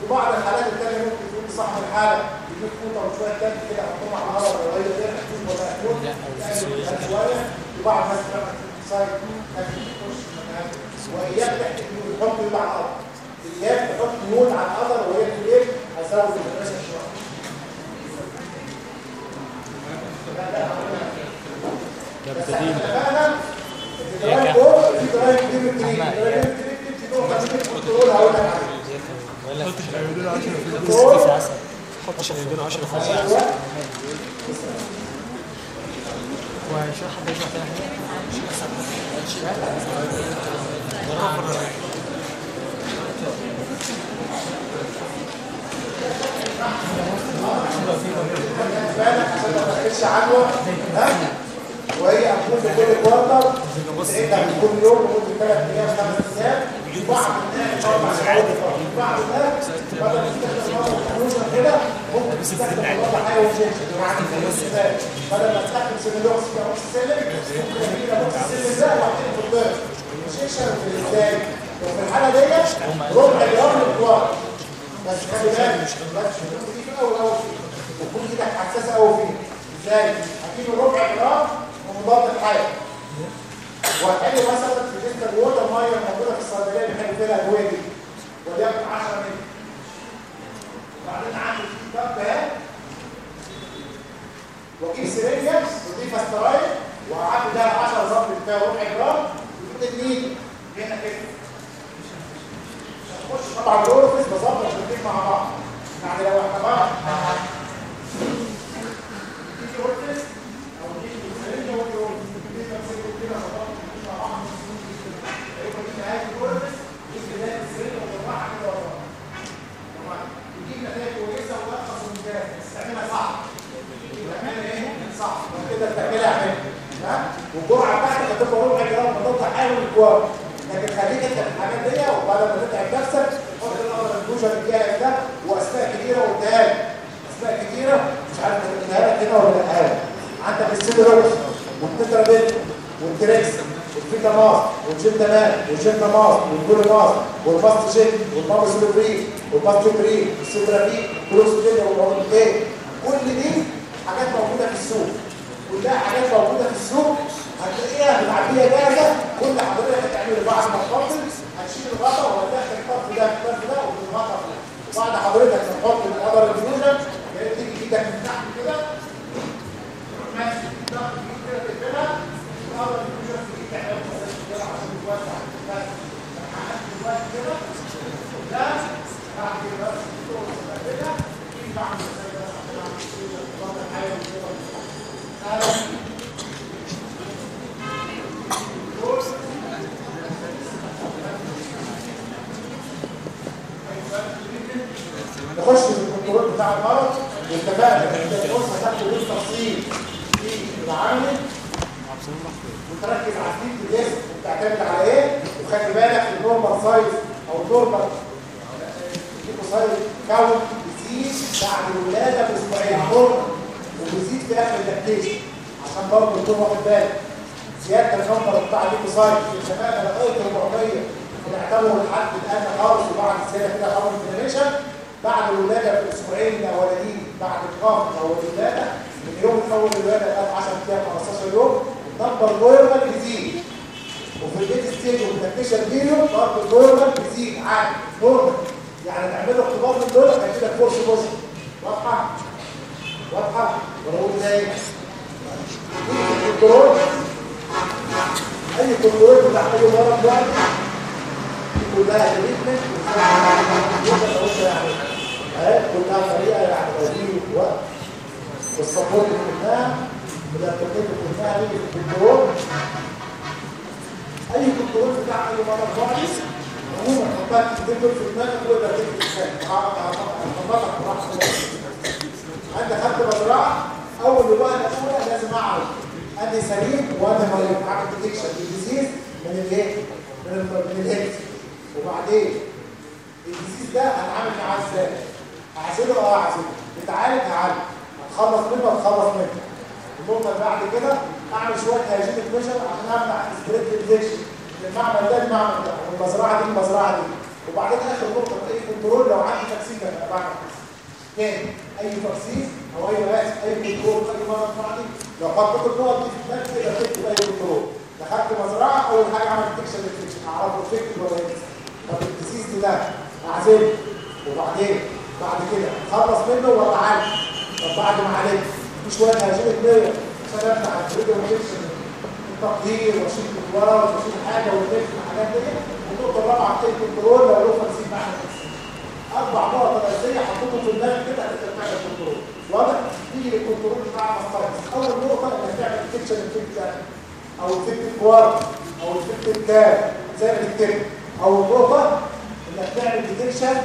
في بعض الحالات الثانية ممكن تكون صاحب الحاله يجيب فوطة وشوية تاني كده يحطهم على الهواء ولا غير كده يحطهم ولا يقلل شوية. في بعض الناس بتعمل سايد لكن تخش وإياك تحكي يحط ايده على الأرض. إياك تحط نون على القدر وهي في إيه هزود الناس شوية بس إحنا اتفقنا حط عشان يدينا 10 5 أيوه وشو حد يشرح تاني بالك عشان ما تاخدش عنوه ها وهي هتكون كل كوارتر بتعيدها من كل يوم لمده ثلاث أيام خمس أيام. بعض الناس أربع ساعات بعد بدل ما تستخدم كده ممكن تستخدم وشيشن يعني في الاستخدام بدل ما تستخدم سيميلوكس كروكس سيلم ممكن أجيب كروكس سيلم ده واحطه في الضغط الشيشن في إزاي وفي الحالة ديت ربع جرام للكوار بس خلي بالك الفلوس دي في الأول اول فيه وكل إيدك حساسه قوي فيه. إزاي؟ هجيب الربع جرام ومضاد الحيوي وهتحل مثلا في جسم الووتر ميه موجوده في الصيدلية اللي بنحل فيها الادويه دي؟ وليكن 10 مللي. وبعدين عندي في كاب ده واجيب سرنجه واضيف استرايل واعبي ده 10 ضرب بتاع ربع جرام ويكون النيل هنا كده هتخش طبعا ال orifice بظبط الاثنين مع بعض يعني لو اعتبرت تيجي orifice أو تيجي سرنجه ودي orifice دي تمسكه كده خلاص مع بعض يبقى دي نهايه ال orifice دي بدايه السرنجه وتطلعها كده ورا تمام تجيب نتائج كويسه وترخص وممتاز بس تعملها صح تعملها إيه؟ صح كده تعملها حلو ها والجرعه بتاعتك هتبقى ربع جرام الكوار لكن خليك أنت في الحاجات دي وبعد ما تتعب نفسك حط الامر الجوجر الجاهز ده وأسماء كتيرة واديها أسماء كتيرة مش عارف اديها لك هنا ولا لا. عندك السيدروكس والتترابيل والتريكس والفيتا ماس والجيتا مان والجيتا ماس والكول ماس والباست شيك والبابا سولوبري والباست بري والسيدرابي والكلوسوجين والمونتين كل دي حاجات موجودة في السوق. كلها حاجات موجودة في السوق هتلاقيها بالعاديه جاهزة. كل حضرتك هتعمل بعد ما تفصل هتشيل الغطا وهتدخل الطرف ده في الطرف ده وتضغطها بعد حضرتك ما تحط القدر الفيوجن تيجي إيدك من تحت كده. تروح ماسك الضغط كده. تقفلها القدر في إيدك عشان توسع بس دلوقتي كده. ده بعد كده. تقفلها تيجي بعد كده بس عشان اعمل الفيوجن الضغط الحيوي كده نخش في الكنترول بتاع المرض ان الكورس هتاخد له تفصيل. في العامل وتركز على الديب الجسم وبتعتمد على إيه؟ وخلي بالك النورمال سايز أو النورمال سايز كون بيزيد بعد الولاده بأسبوعين. نورمال. وبيزيد في اخر اللاكتيشن عشان برضه تكون واخد بالك. زيادة النمبر بتاع الليكوسايت اتفقنا لغايه 400 بنعتبره الحد الادنى خالص وبعد الزياده كده خالص بعد الولاده بالاسبوعين الاولانيين بعد القاف أو الولاده من يوم أول الولاده لغايه 10 أيام 15 يوم نمبر نورمال بيزيد وفي البيت ستيج والتكنيشن بيريود برضه النورمال بيزيد عادي نورمال يعني نعمل له اختبار من دول هيجي لك بوزيتيف واضحة؟ واضحة؟ ولا أقول إزاي الكنترول أي كنترول بتاع أي مرض يعني؟ كلها تريتمنت كلها طريقه يعني توجيه وقت والسبورت اللي قلناها والابتكار اللي قلناها دي في الكنترول أي كنترول بتاع أي مرض ضعيف عموما حطها تدخل في دماغك تقدر تكتب إزاي هخبطك براحتك انت خدت مزرعة أول الوهله الاولى لازم أعرف. اني سليم وأنا مريض. اعمل ديتكشن للديزيز من الايه؟ من الهيلث وبعدين؟ الديزيز ده هنعامل معاه إزاي؟ هعزله آه هعزله بتعالج هعالج هتخلص منه هتخلص منه. النقطة اللي بعد كده اعمل شوية هيجينيك ميجر عشان امنع سبريد انفكشن المعمل ده المعمل ده. والمزرعة دي المزرعة دي. وبعدين آخر نقطة إيه كنترول لو عندي تكسير أنا بعمل تاني أي تخصيص أو أي مقاس أي كنترول أي مرض معدي لو حطيت النقط دي في دماغك كده تكتب أي كنترول دخلت مزرعة أول حاجة عملت تكشن الفكشن أعرفه افكتيف ولا طب الديزيز ده اعزله وبعدين بعد كده. خلص منه واتعالج طب بعد ما عالجت في شوية هيجيلك مية. عشان امنع الفريد والفكشن التقدير وأشيل الكوار وأشيل حاجة والفكشن الحاجات دي. والنقطه الرابعة بتاعت الكنترول لو له 50 معنى أربع نقط رئيسيه حطيتهم في دماغك كده هتتبع الكنترول واضح؟ تيجي للكنترول بتاع المستقبل أول نقطة إنك تعمل فيكشن الفيكشن أو ال infected quarter أو ال infected cow زي ما بنكتب أول نقطة إنك تعمل detection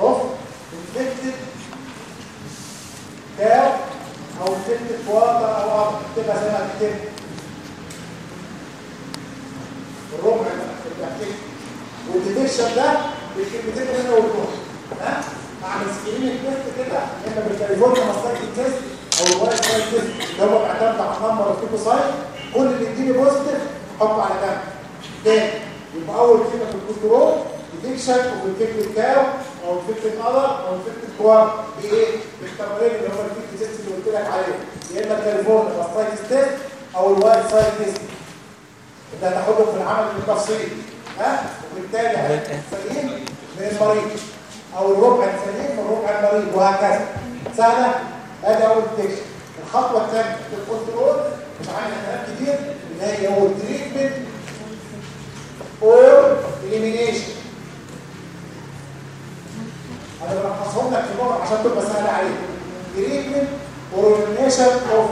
of infected cow أو infected quarter أو udder تبقى زي ما بتكتب. الربع وال detection ده بالكلمتين اللي أنا قلتهم ها؟ اعمل screen test كده اما بال California mastitis test أو الوايت سايد تيست اللي هو بيعتمد على النمبر اوف سايد كل اللي يديني بوزيتيف احطه على جنب. تاني يبقى أول كلمة في الكنترول ديتكشن وبالفكر كاو أو الفكر اذر أو الفكر كوار بايه بالتمرين اللي هو الفكر تيست اللي قلت لك عليه. يا إما الكاليفورنيا ماستايتي تيست أو الوايت سايد تيست ده هتاخدهم في العمل بالتفصيل ها؟ وبالتالي هتسليم من المريض. أو الربع السليم من ربع المريض. وهكذا. سهلة؟ أدي أول detection الخطوة الثانية في ال control. مش عامل كلام كتير. اللي هي هو ال treatment or elimination أنا بلخصهم لك في نقطه عشان تبقى سهله عليك. treatment or elimination of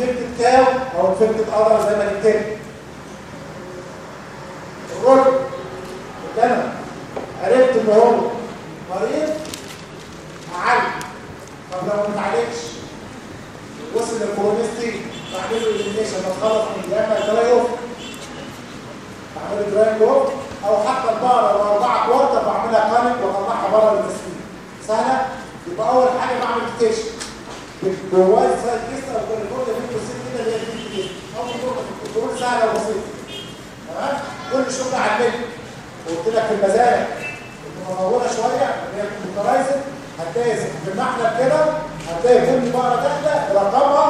infected cow أو infected udder زي ما نكتب الرجل اللي أنا عرفت ان هو مريض اعالج طب لو ما اتعالجش وصل للكورونيستي بعمل له اليمينيشن بتخلص من الجامعة دراي اوف بعمل دراي اوف أو حتى البقره لو اربعه كوارتر بعملها كانك واطلعها بره التسليم سهله يبقى أول حاجة بعمل تيشن جواز سايد كيس أو كاليفورنيا في بروسيس كده اللي هي دي أول نقطه في ال control سهلة وبسيطة. تمام؟ كل شغل على النت. قلت لك في المزارع. مطوله شوية اللي هي computerized هتلاقي في المحلب كده هتلاقي كل بقره داخله رقمها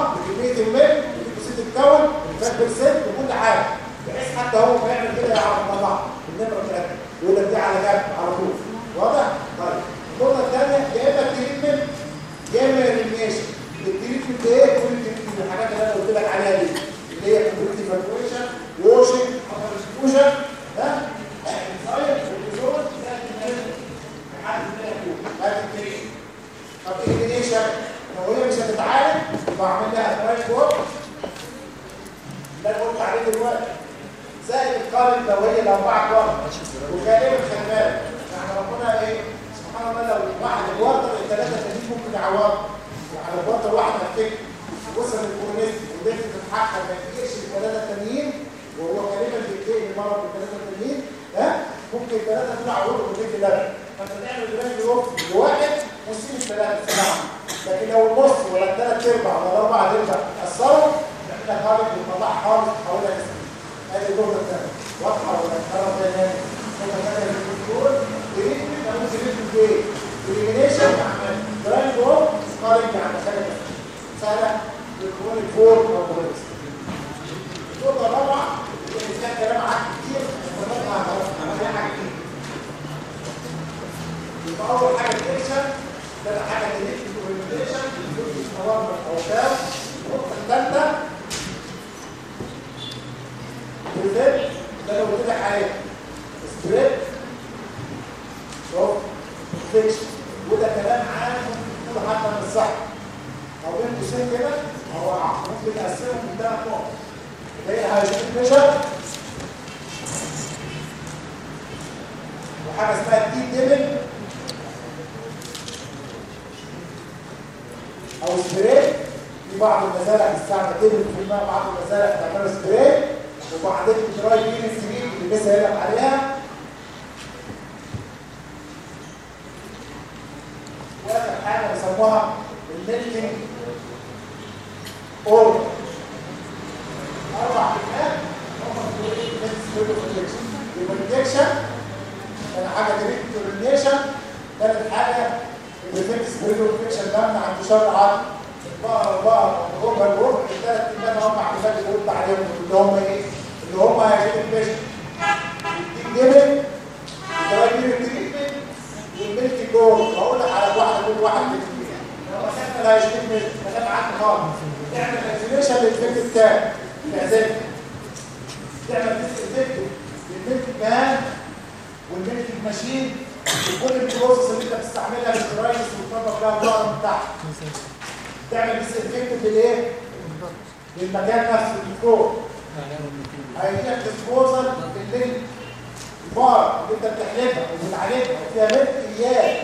البار اللي انت بتحلبها وبتعالجها وفيها ملك اياه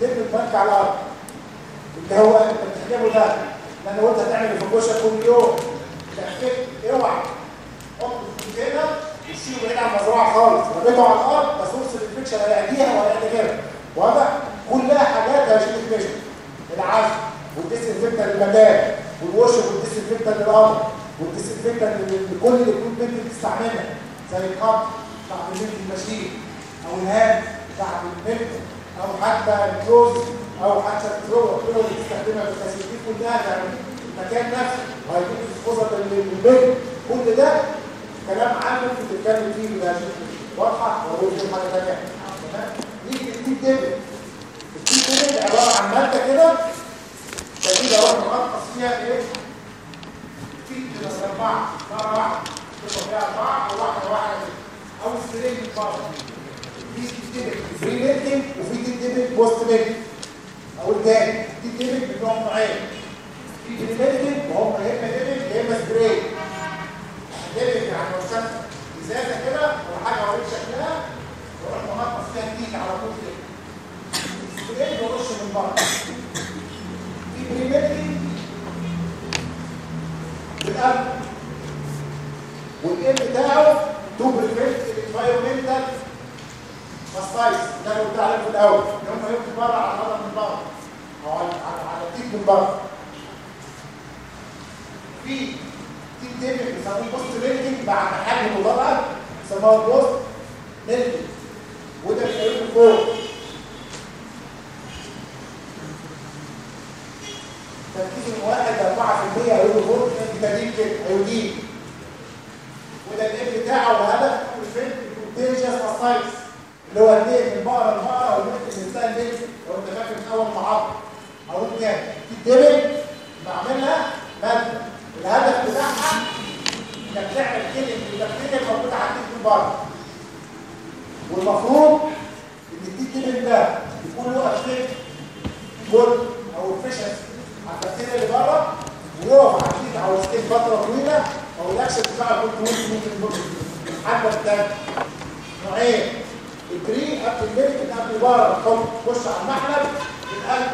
تبني البنك على الأرض. اللي هو انت بتحلبه ده لأن لو انت هتعمل الفكوشه كل يوم. تحفيك اوعى. حط الكونتينر تشيله بعيد عن المزرعه خالص. رميته على الأرض ده سورس الانفكشن لا يعديها ولا يعدي غيرها واضح؟ كلها حاجات هيشيل انفكشن العزل والديسنفكتر للمكان والوش والديسنفكتر للأرض والديسنفكتر لكل الاكويبمنت اللي بتستعملها. زي القط الملك الماشين أو الهاند بتاع الملك أو حتى الكلوز أو حتى الترور الترور اللي بتستخدمها في التسليك كلها يعني المكان نفسه وهيكون في الخزر للبيت كل ده كلام عام ممكن تتكلم فيه بهذه واضحه واقول لكم حاجة ثانية تمام نيجي للتيب ديفيد التيب ديفيد عباره عن ماده كده شديده اهو مغطس فيها إيه؟ في بس اربعه مره واحدة تبقى فيها اربعه أو واحدة واحدة أو سترينج بارت في ديفيد فري ليفتنج وفي ديفيد بوست ليفتنج أو التاني تيب ديفيد منهم نوعين في بريميتيف وهم يا اما ديفيد يا اما سبراي ديفيد يعني وسط ازازه كده ولا حاجة اوريك شكلها وأروح مغطس فيها جديد على طول كده سبراي برش من بره في بريميتيف بالقلب والام بتاعه تو بريفنت انفايرمنتال ماستايز ده اللي قلت عليه في الأول. ان هم يمشوا بره على الهضم من بره. أو على التيك من بره. في تيك ديفيد بيسموه بوست ميلتنج بعد حجم مضاعف بيسموه بوست ميلتنج وده بيلاقيه فوق. تركيز من واحد ل 4% هيقولوا فوق. فيتامين كده ايودين وده الاف بتاعه وهدف الفيلم كونتيجيوس اسايتس اللي هو النيل من بقره لبقره والنيل من انسان نيل لو أنت فاكر من أول محاضره أقول تاني في الدبل بعملها مادة. الهدف بتاعها إنك تعمل كده البكتيريا الموجوده عندك من بره والمفروض إن الدبل ده يكون له افكت جول أو فيشنس على البكتيريا اللي بره. ويقف على الجيل أو السكين فترة طويلة أو الاكشن بتاعه يكون ممكن يكون الحاجة الثانية نوعين. البري قبل الميلك قبل بره تحط تخش على المحلب القلب.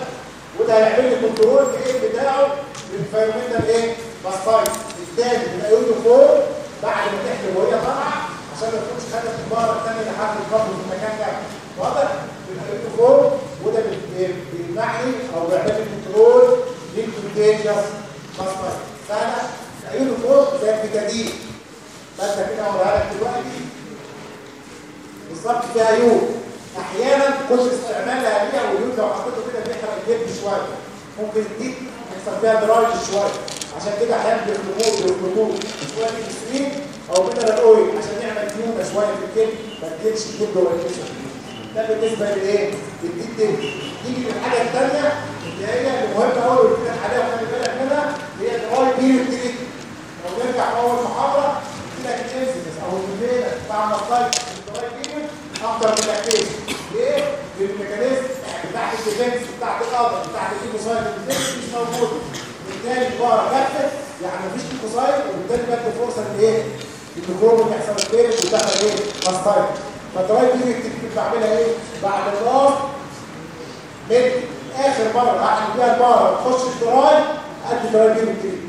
وده هيعمل لي كنترول الايه بتاعه. للفيرومنتال إيه؟ باستايت الثاني له فوق. بعد ما تحلب وهي طالعه عشان ما تكونش خدت البقره الثانية لحد الفضل في المكان ده. واضح؟ له فوق. وده بيمنعني أو بيعمل لي كنترول. للكونتيجيوس سهله عيونه فوق زي البتادين ماده كده هوريها لك دلوقتي بالظبط فيها عيون أحيانا كل استعمالها ليها واليود لو حطيته كده بيحرق الجلد شوية ممكن الديك يحصل فيها دراج شوية. عشان كده أحيانا بيخلطوه بيخلطوه شوية بالسرين أو مينرال اويل عشان يعمل كيومه شوية في الجلد ما تجيبش الجلد ولا الجسم ده بالنسبة لإيه؟ للديك دي نيجي للحاجة الثانية اللي هي المهمة قوي اللي بنتكلم عليها وخلي بالك منها هي دراي بيريود تريت لو نرجع أول محاضره كده الانسيدنس أو الميلة بتاع المصايب الدراي بيريود أكتر من الاكتيف ليه؟ للميكانيزم بتاعت الديفنس بتاعت القدر بتاعت الكيموسايد الديفنس مش موجود بالتالي البقره كفت يعني مفيش كيموسايد وبالتالي بدي فرصه لايه؟ الميكروب اللي يحصل ودخل إيه؟ مصايب بيريود تكتب بعملها إيه؟ بعد الراس من آخر مرة هعمل فيها البقره تخش الدراي قد دراي بيريود تريد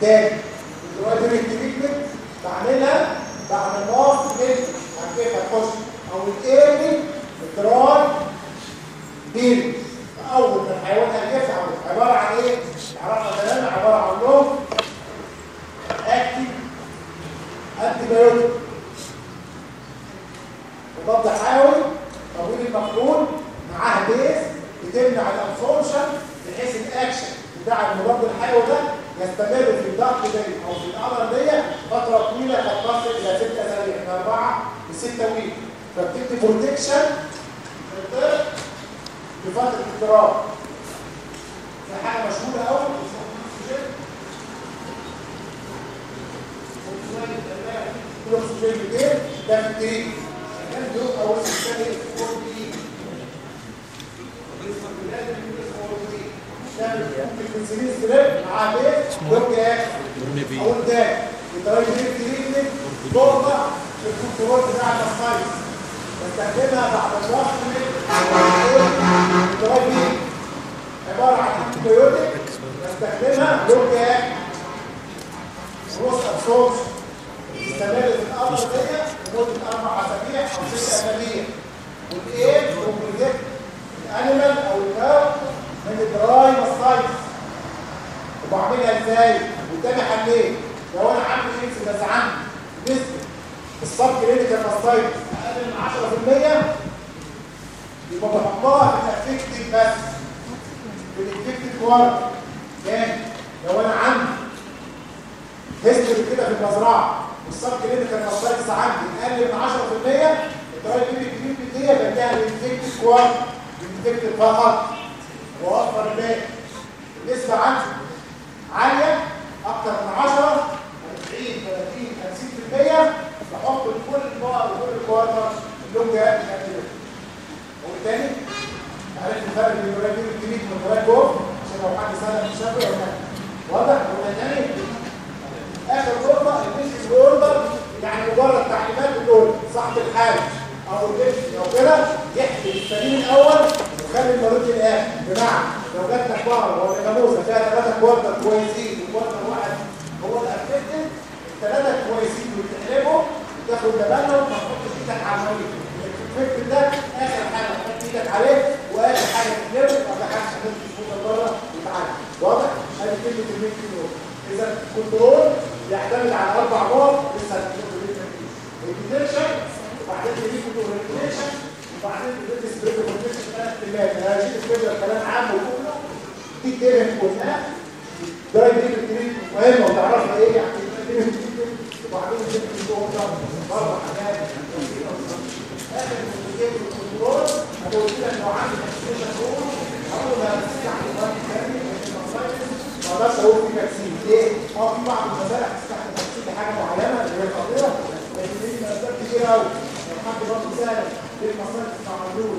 تاني. الدراي بيريود تريتمنت بعملها بعد عن كيف هتخش أو الايرلي الدراي period أول ما الحيوان هيفهم عبارة عن إيه؟ عرفنا تماما عبارة عن long acting antibiotic مضاد حيوي طويل المفعول معاه base بتمنع ال absorption بحيث الاكشن بتاع المضاد الحيوي ده يستمر في الضغط دي أو في ال udder دي فتره طويله قد تصل إلى 6 اسابيع من 4 ل 6 week فبتدي بروتكشن للطفل بفتره اضطراب في حاجة مشهوره قوي الاكسجين الاكسجين ده ده في التريك كان بيروح اول سنه تعمل البنسلين ستريب مع إيه ورك ده بطريقه تريتمنت تقطع الكنترول بتاع الاسايز بستخدمها بعد الوقت من عباره عن انتيبيوتيك بستخدمها ورك اكشن روس ابسورس استمرت الأرض دي لمده أربع اسابيع أو ست اسابيع والايه وبريدكت الانيمال أو الكاو من الدراي والسايز وبعملها إزاي؟ قدامي حلين لو أنا عندي جنس بس عندي نسبه الصب كريتيكال ماستايتس أقل من 10% يبقى بحطها في الافكتيف بس في الافكتيف ورق كام لو أنا عندي هيستوري كده في المزرعة والصب كريتيكال ماستايتس عندي أقل من 10% الدراي كريتيكال بديها بديها للافكتيف ورق الافكتيف فقط واوفر الباقي النسبة عندي عالية أكتر من 10 40 30 50% بحط لكل النقط وكل الكوارتر اللون جاي بشكل ده والتاني عرفت الفرق بين الولايات دي الجديد من جوه عشان لو حد سأل مش شافه ولا لا واضح؟ ولا تاني؟ آخر نقطة البيشن اوردر يعني مجرد تعليمات الأول صاحب الحاله أو ال patient أو كده يحلب السليم الأول وخلي المريض الآخر. بمعنى لو جات لك بقره ولا جاموسه فيها ثلاثة quarter كويسين. و quarter واحد هو ال affected الثلاثه كويسين وتحلبهم تاخد بالهم ما تحطش إيدك على المريض الفكر ده آخر حاجة تحط إيدك عليه وآخر حاجة تحلبه ما تحطش حاجة تفوت بره وتعالى واضح؟ ادي كلمة ال mix إذا ال control يعتمد على أربع نقط لسه هنقول الديتكشن وبعدين الريكوجنيشن وبعدين السبريد كونديشن ثلاث كلمات أنا هجيب الفكرة كلام عام وكله دي كلمه كلها ده. دي الكلمة مهمه وتعرفها إيه يعني. وبعدين اللي هو ده برضه حاجات. أخر كلمه الكنترول هقول لو عندي كونسيشن رول هقول لها تستحق الوقت الثاني ما أقدرش أقول في تكسير ليه؟ آه في بعض المزارع تستحق تكسير لحاجة معينة اللي هي خطيره لكن دي مسافات كتير قوي لو حد برضه سأل بتاع مجهول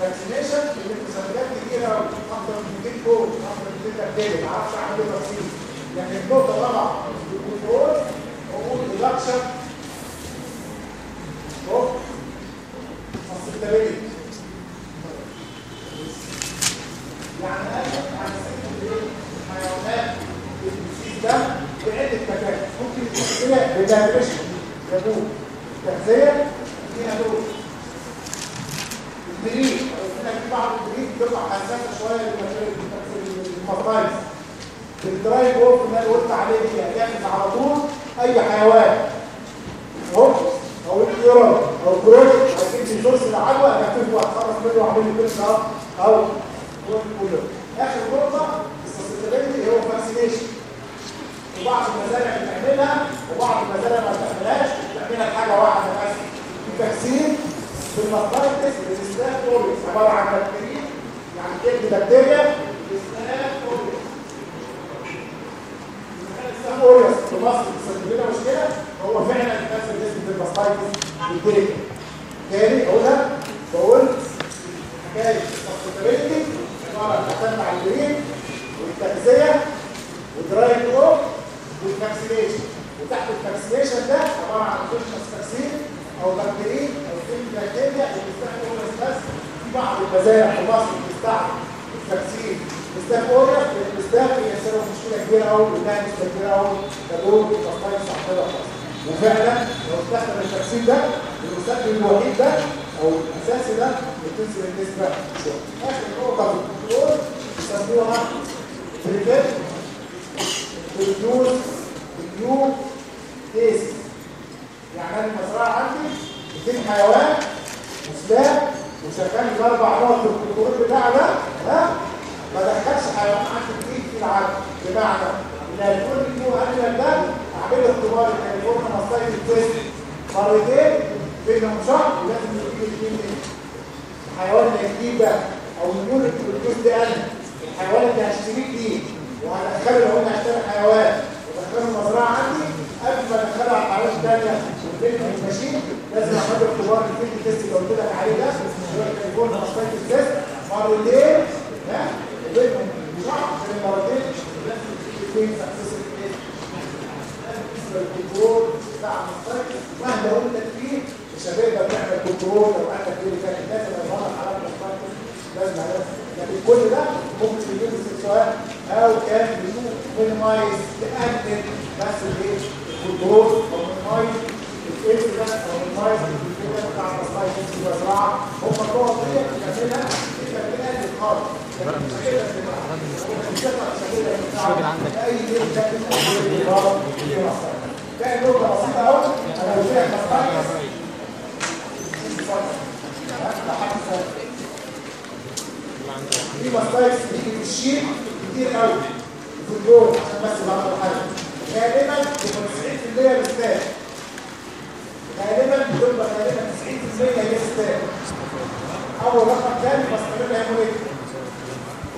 فاكسينيشن اللي مسافات كتير قوي أكتر من 200 كود أكتر من 200 بكتيريا ما أعرفش اعمل إيه لكن النقطه طبعا الكنترول عقود ريدكشن اوف سستينابيلتي يعني أنا حيوانات الديسيز ده بعدة مكان ممكن التغذية بالنيوتريشن يبوظ التغذية فيها دور قلنا في بعض الدريب بتبقى حساسة شوية للمطايز الدرايف وورك اللي قلت عليه دي هتعمل على طول أي حيوان. اهو أو الطيران أو الكروت هتجيب لي سورس العدوى هتكتبه وهتخلص منه واعمل لي كل أو كله آخر نقطة السستينابيلتي هو فاكسينيشن وبعض المزارع بتعملها وبعض المزارع ما بتعملهاش. بتعملها حاجة واحدة بس بالستاف اوريس عبارة عن بكتيريا يعني جلد بكتيريا بالستاف اوريس الستاف اوريس في مصر بتسبب لنا مشكلة هو فعلا نفس الجسم بالمطايتس بالديريكا تاني أقولها بقول حكاية السستينابيلتي عبارة بتعتمد على الجرين والتغذية ودراي كروب والفاكسينيشن. وتحت الفاكسينيشن ده عبارة عن فيشنس فاكسين أو بكتيريا أو سيل بكتيريا وبيستخدم بس. في بعض المزارع في مصر بتستعمل الفاكسين بيستخدم اوريا بيستخدم هي سبب مشكلة كبيرة قوي وانها نسبه كبيرة قوي تدور بتصطيد صحتها خالص وفعلا لو استخدم الفاكسين ده المستخدم الوحيد ده أو الأساسي ده بتنزل النسبة شوية. أخر نقطة في الكنترول بيسموها بريفيت ريديوس ريديو كيس يعني أنا المزرعة عندي 200 حيوان وسلاح وشغال الاربع نقط في الكنترول بتاعه ده ها؟ ما دخلش حيوان عندي جديد في العالم. بمعنى ان هيكون الكيو انيمال ده أعمل له اختبار الكاليفورنيا ماستايد تيست مرتين بينهم شهر ولازم يجيب الاثنين الحيوان اللي هيجيب ده أو اليونت بروديوس ده أنا الحيوان اللي هشتريه جديد. وهدخله لو أنا هشتري حيوان. ودخله المزرعة عندي ادخله على الحيوانات الثانية والبيت الماشين لازم له اختبار الفيلد تيست اللي قلت لك عليه ده اللي هو الكاليفورنيا ماستايد تيست مرتين ها؟ وبينهم شهر من المرتين لازم يكون سكسس الكنترول بتاع المستقبل مهما مش هتقدر تعمل كنترول لو لازم يعني كل ده ممكن يجيب استفسار أو كان مينيمايز تقلل بس الايه مينيمايز الانسيدنت أو مينيمايز الفكرة بتاع المستقبل في المزرعه هم النقط دي بتعملها بتقلل خالص الراجل عندك ده نقطة بسيطة أوي أنا قلت لك في مصطلح بيجي في الشيء كتير قوي. في الجول عشان بس بعض الحاجة غالبا بيبقى 90% بستاك غالبا بتبقى غالبا 90% هي ستاك أول رقم تاني مصطلح هيموليك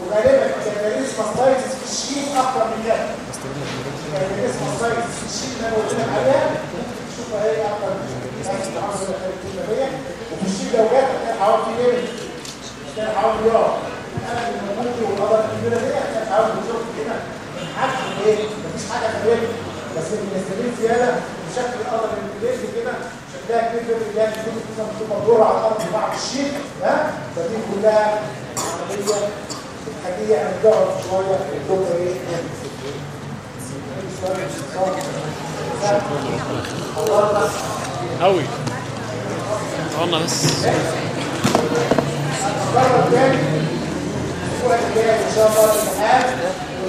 وغالبا التدريس مصطلح في الشيء أكتر من كده يعني اسم السايت الشيء اللي أنا قلت لك عليها. شوف هي أكتر من وفي الشيء لو جات كان حوالي في إيه؟ كان حوالي يقع أنا من المنطقة والقدر الكبيره دي كان حوالي بشوف كده حجم إيه؟ مفيش حاجة خارجه بس بنستفيد زيادة بشكل القدر الانجليزي كده. شكلها كبير كده اللي هي بتكون بتبقى مدوره على الأرض بعد الشيء ها؟ فدي كلها عملية حاجيه هنقعد شوية الدكتور إيه؟ قوي طولنا بس. الأسبوع الجاي إن شاء الله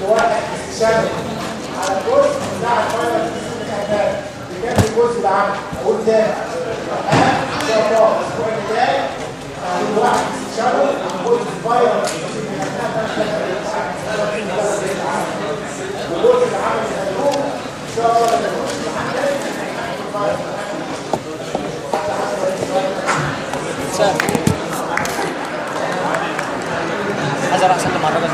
الامتحان والواحد استشهاد على الجزء بتاع الفاينل في الامتحان بجد الجزء العام أقول تاني. الامتحان إن شاء الله الأسبوع الجاي الواحد استشهاد عن جزء الفاينل في والجزء اللي هيكون إن شاء الله لما يكون الامتحان تاني عايز أروح اسلم على الراجل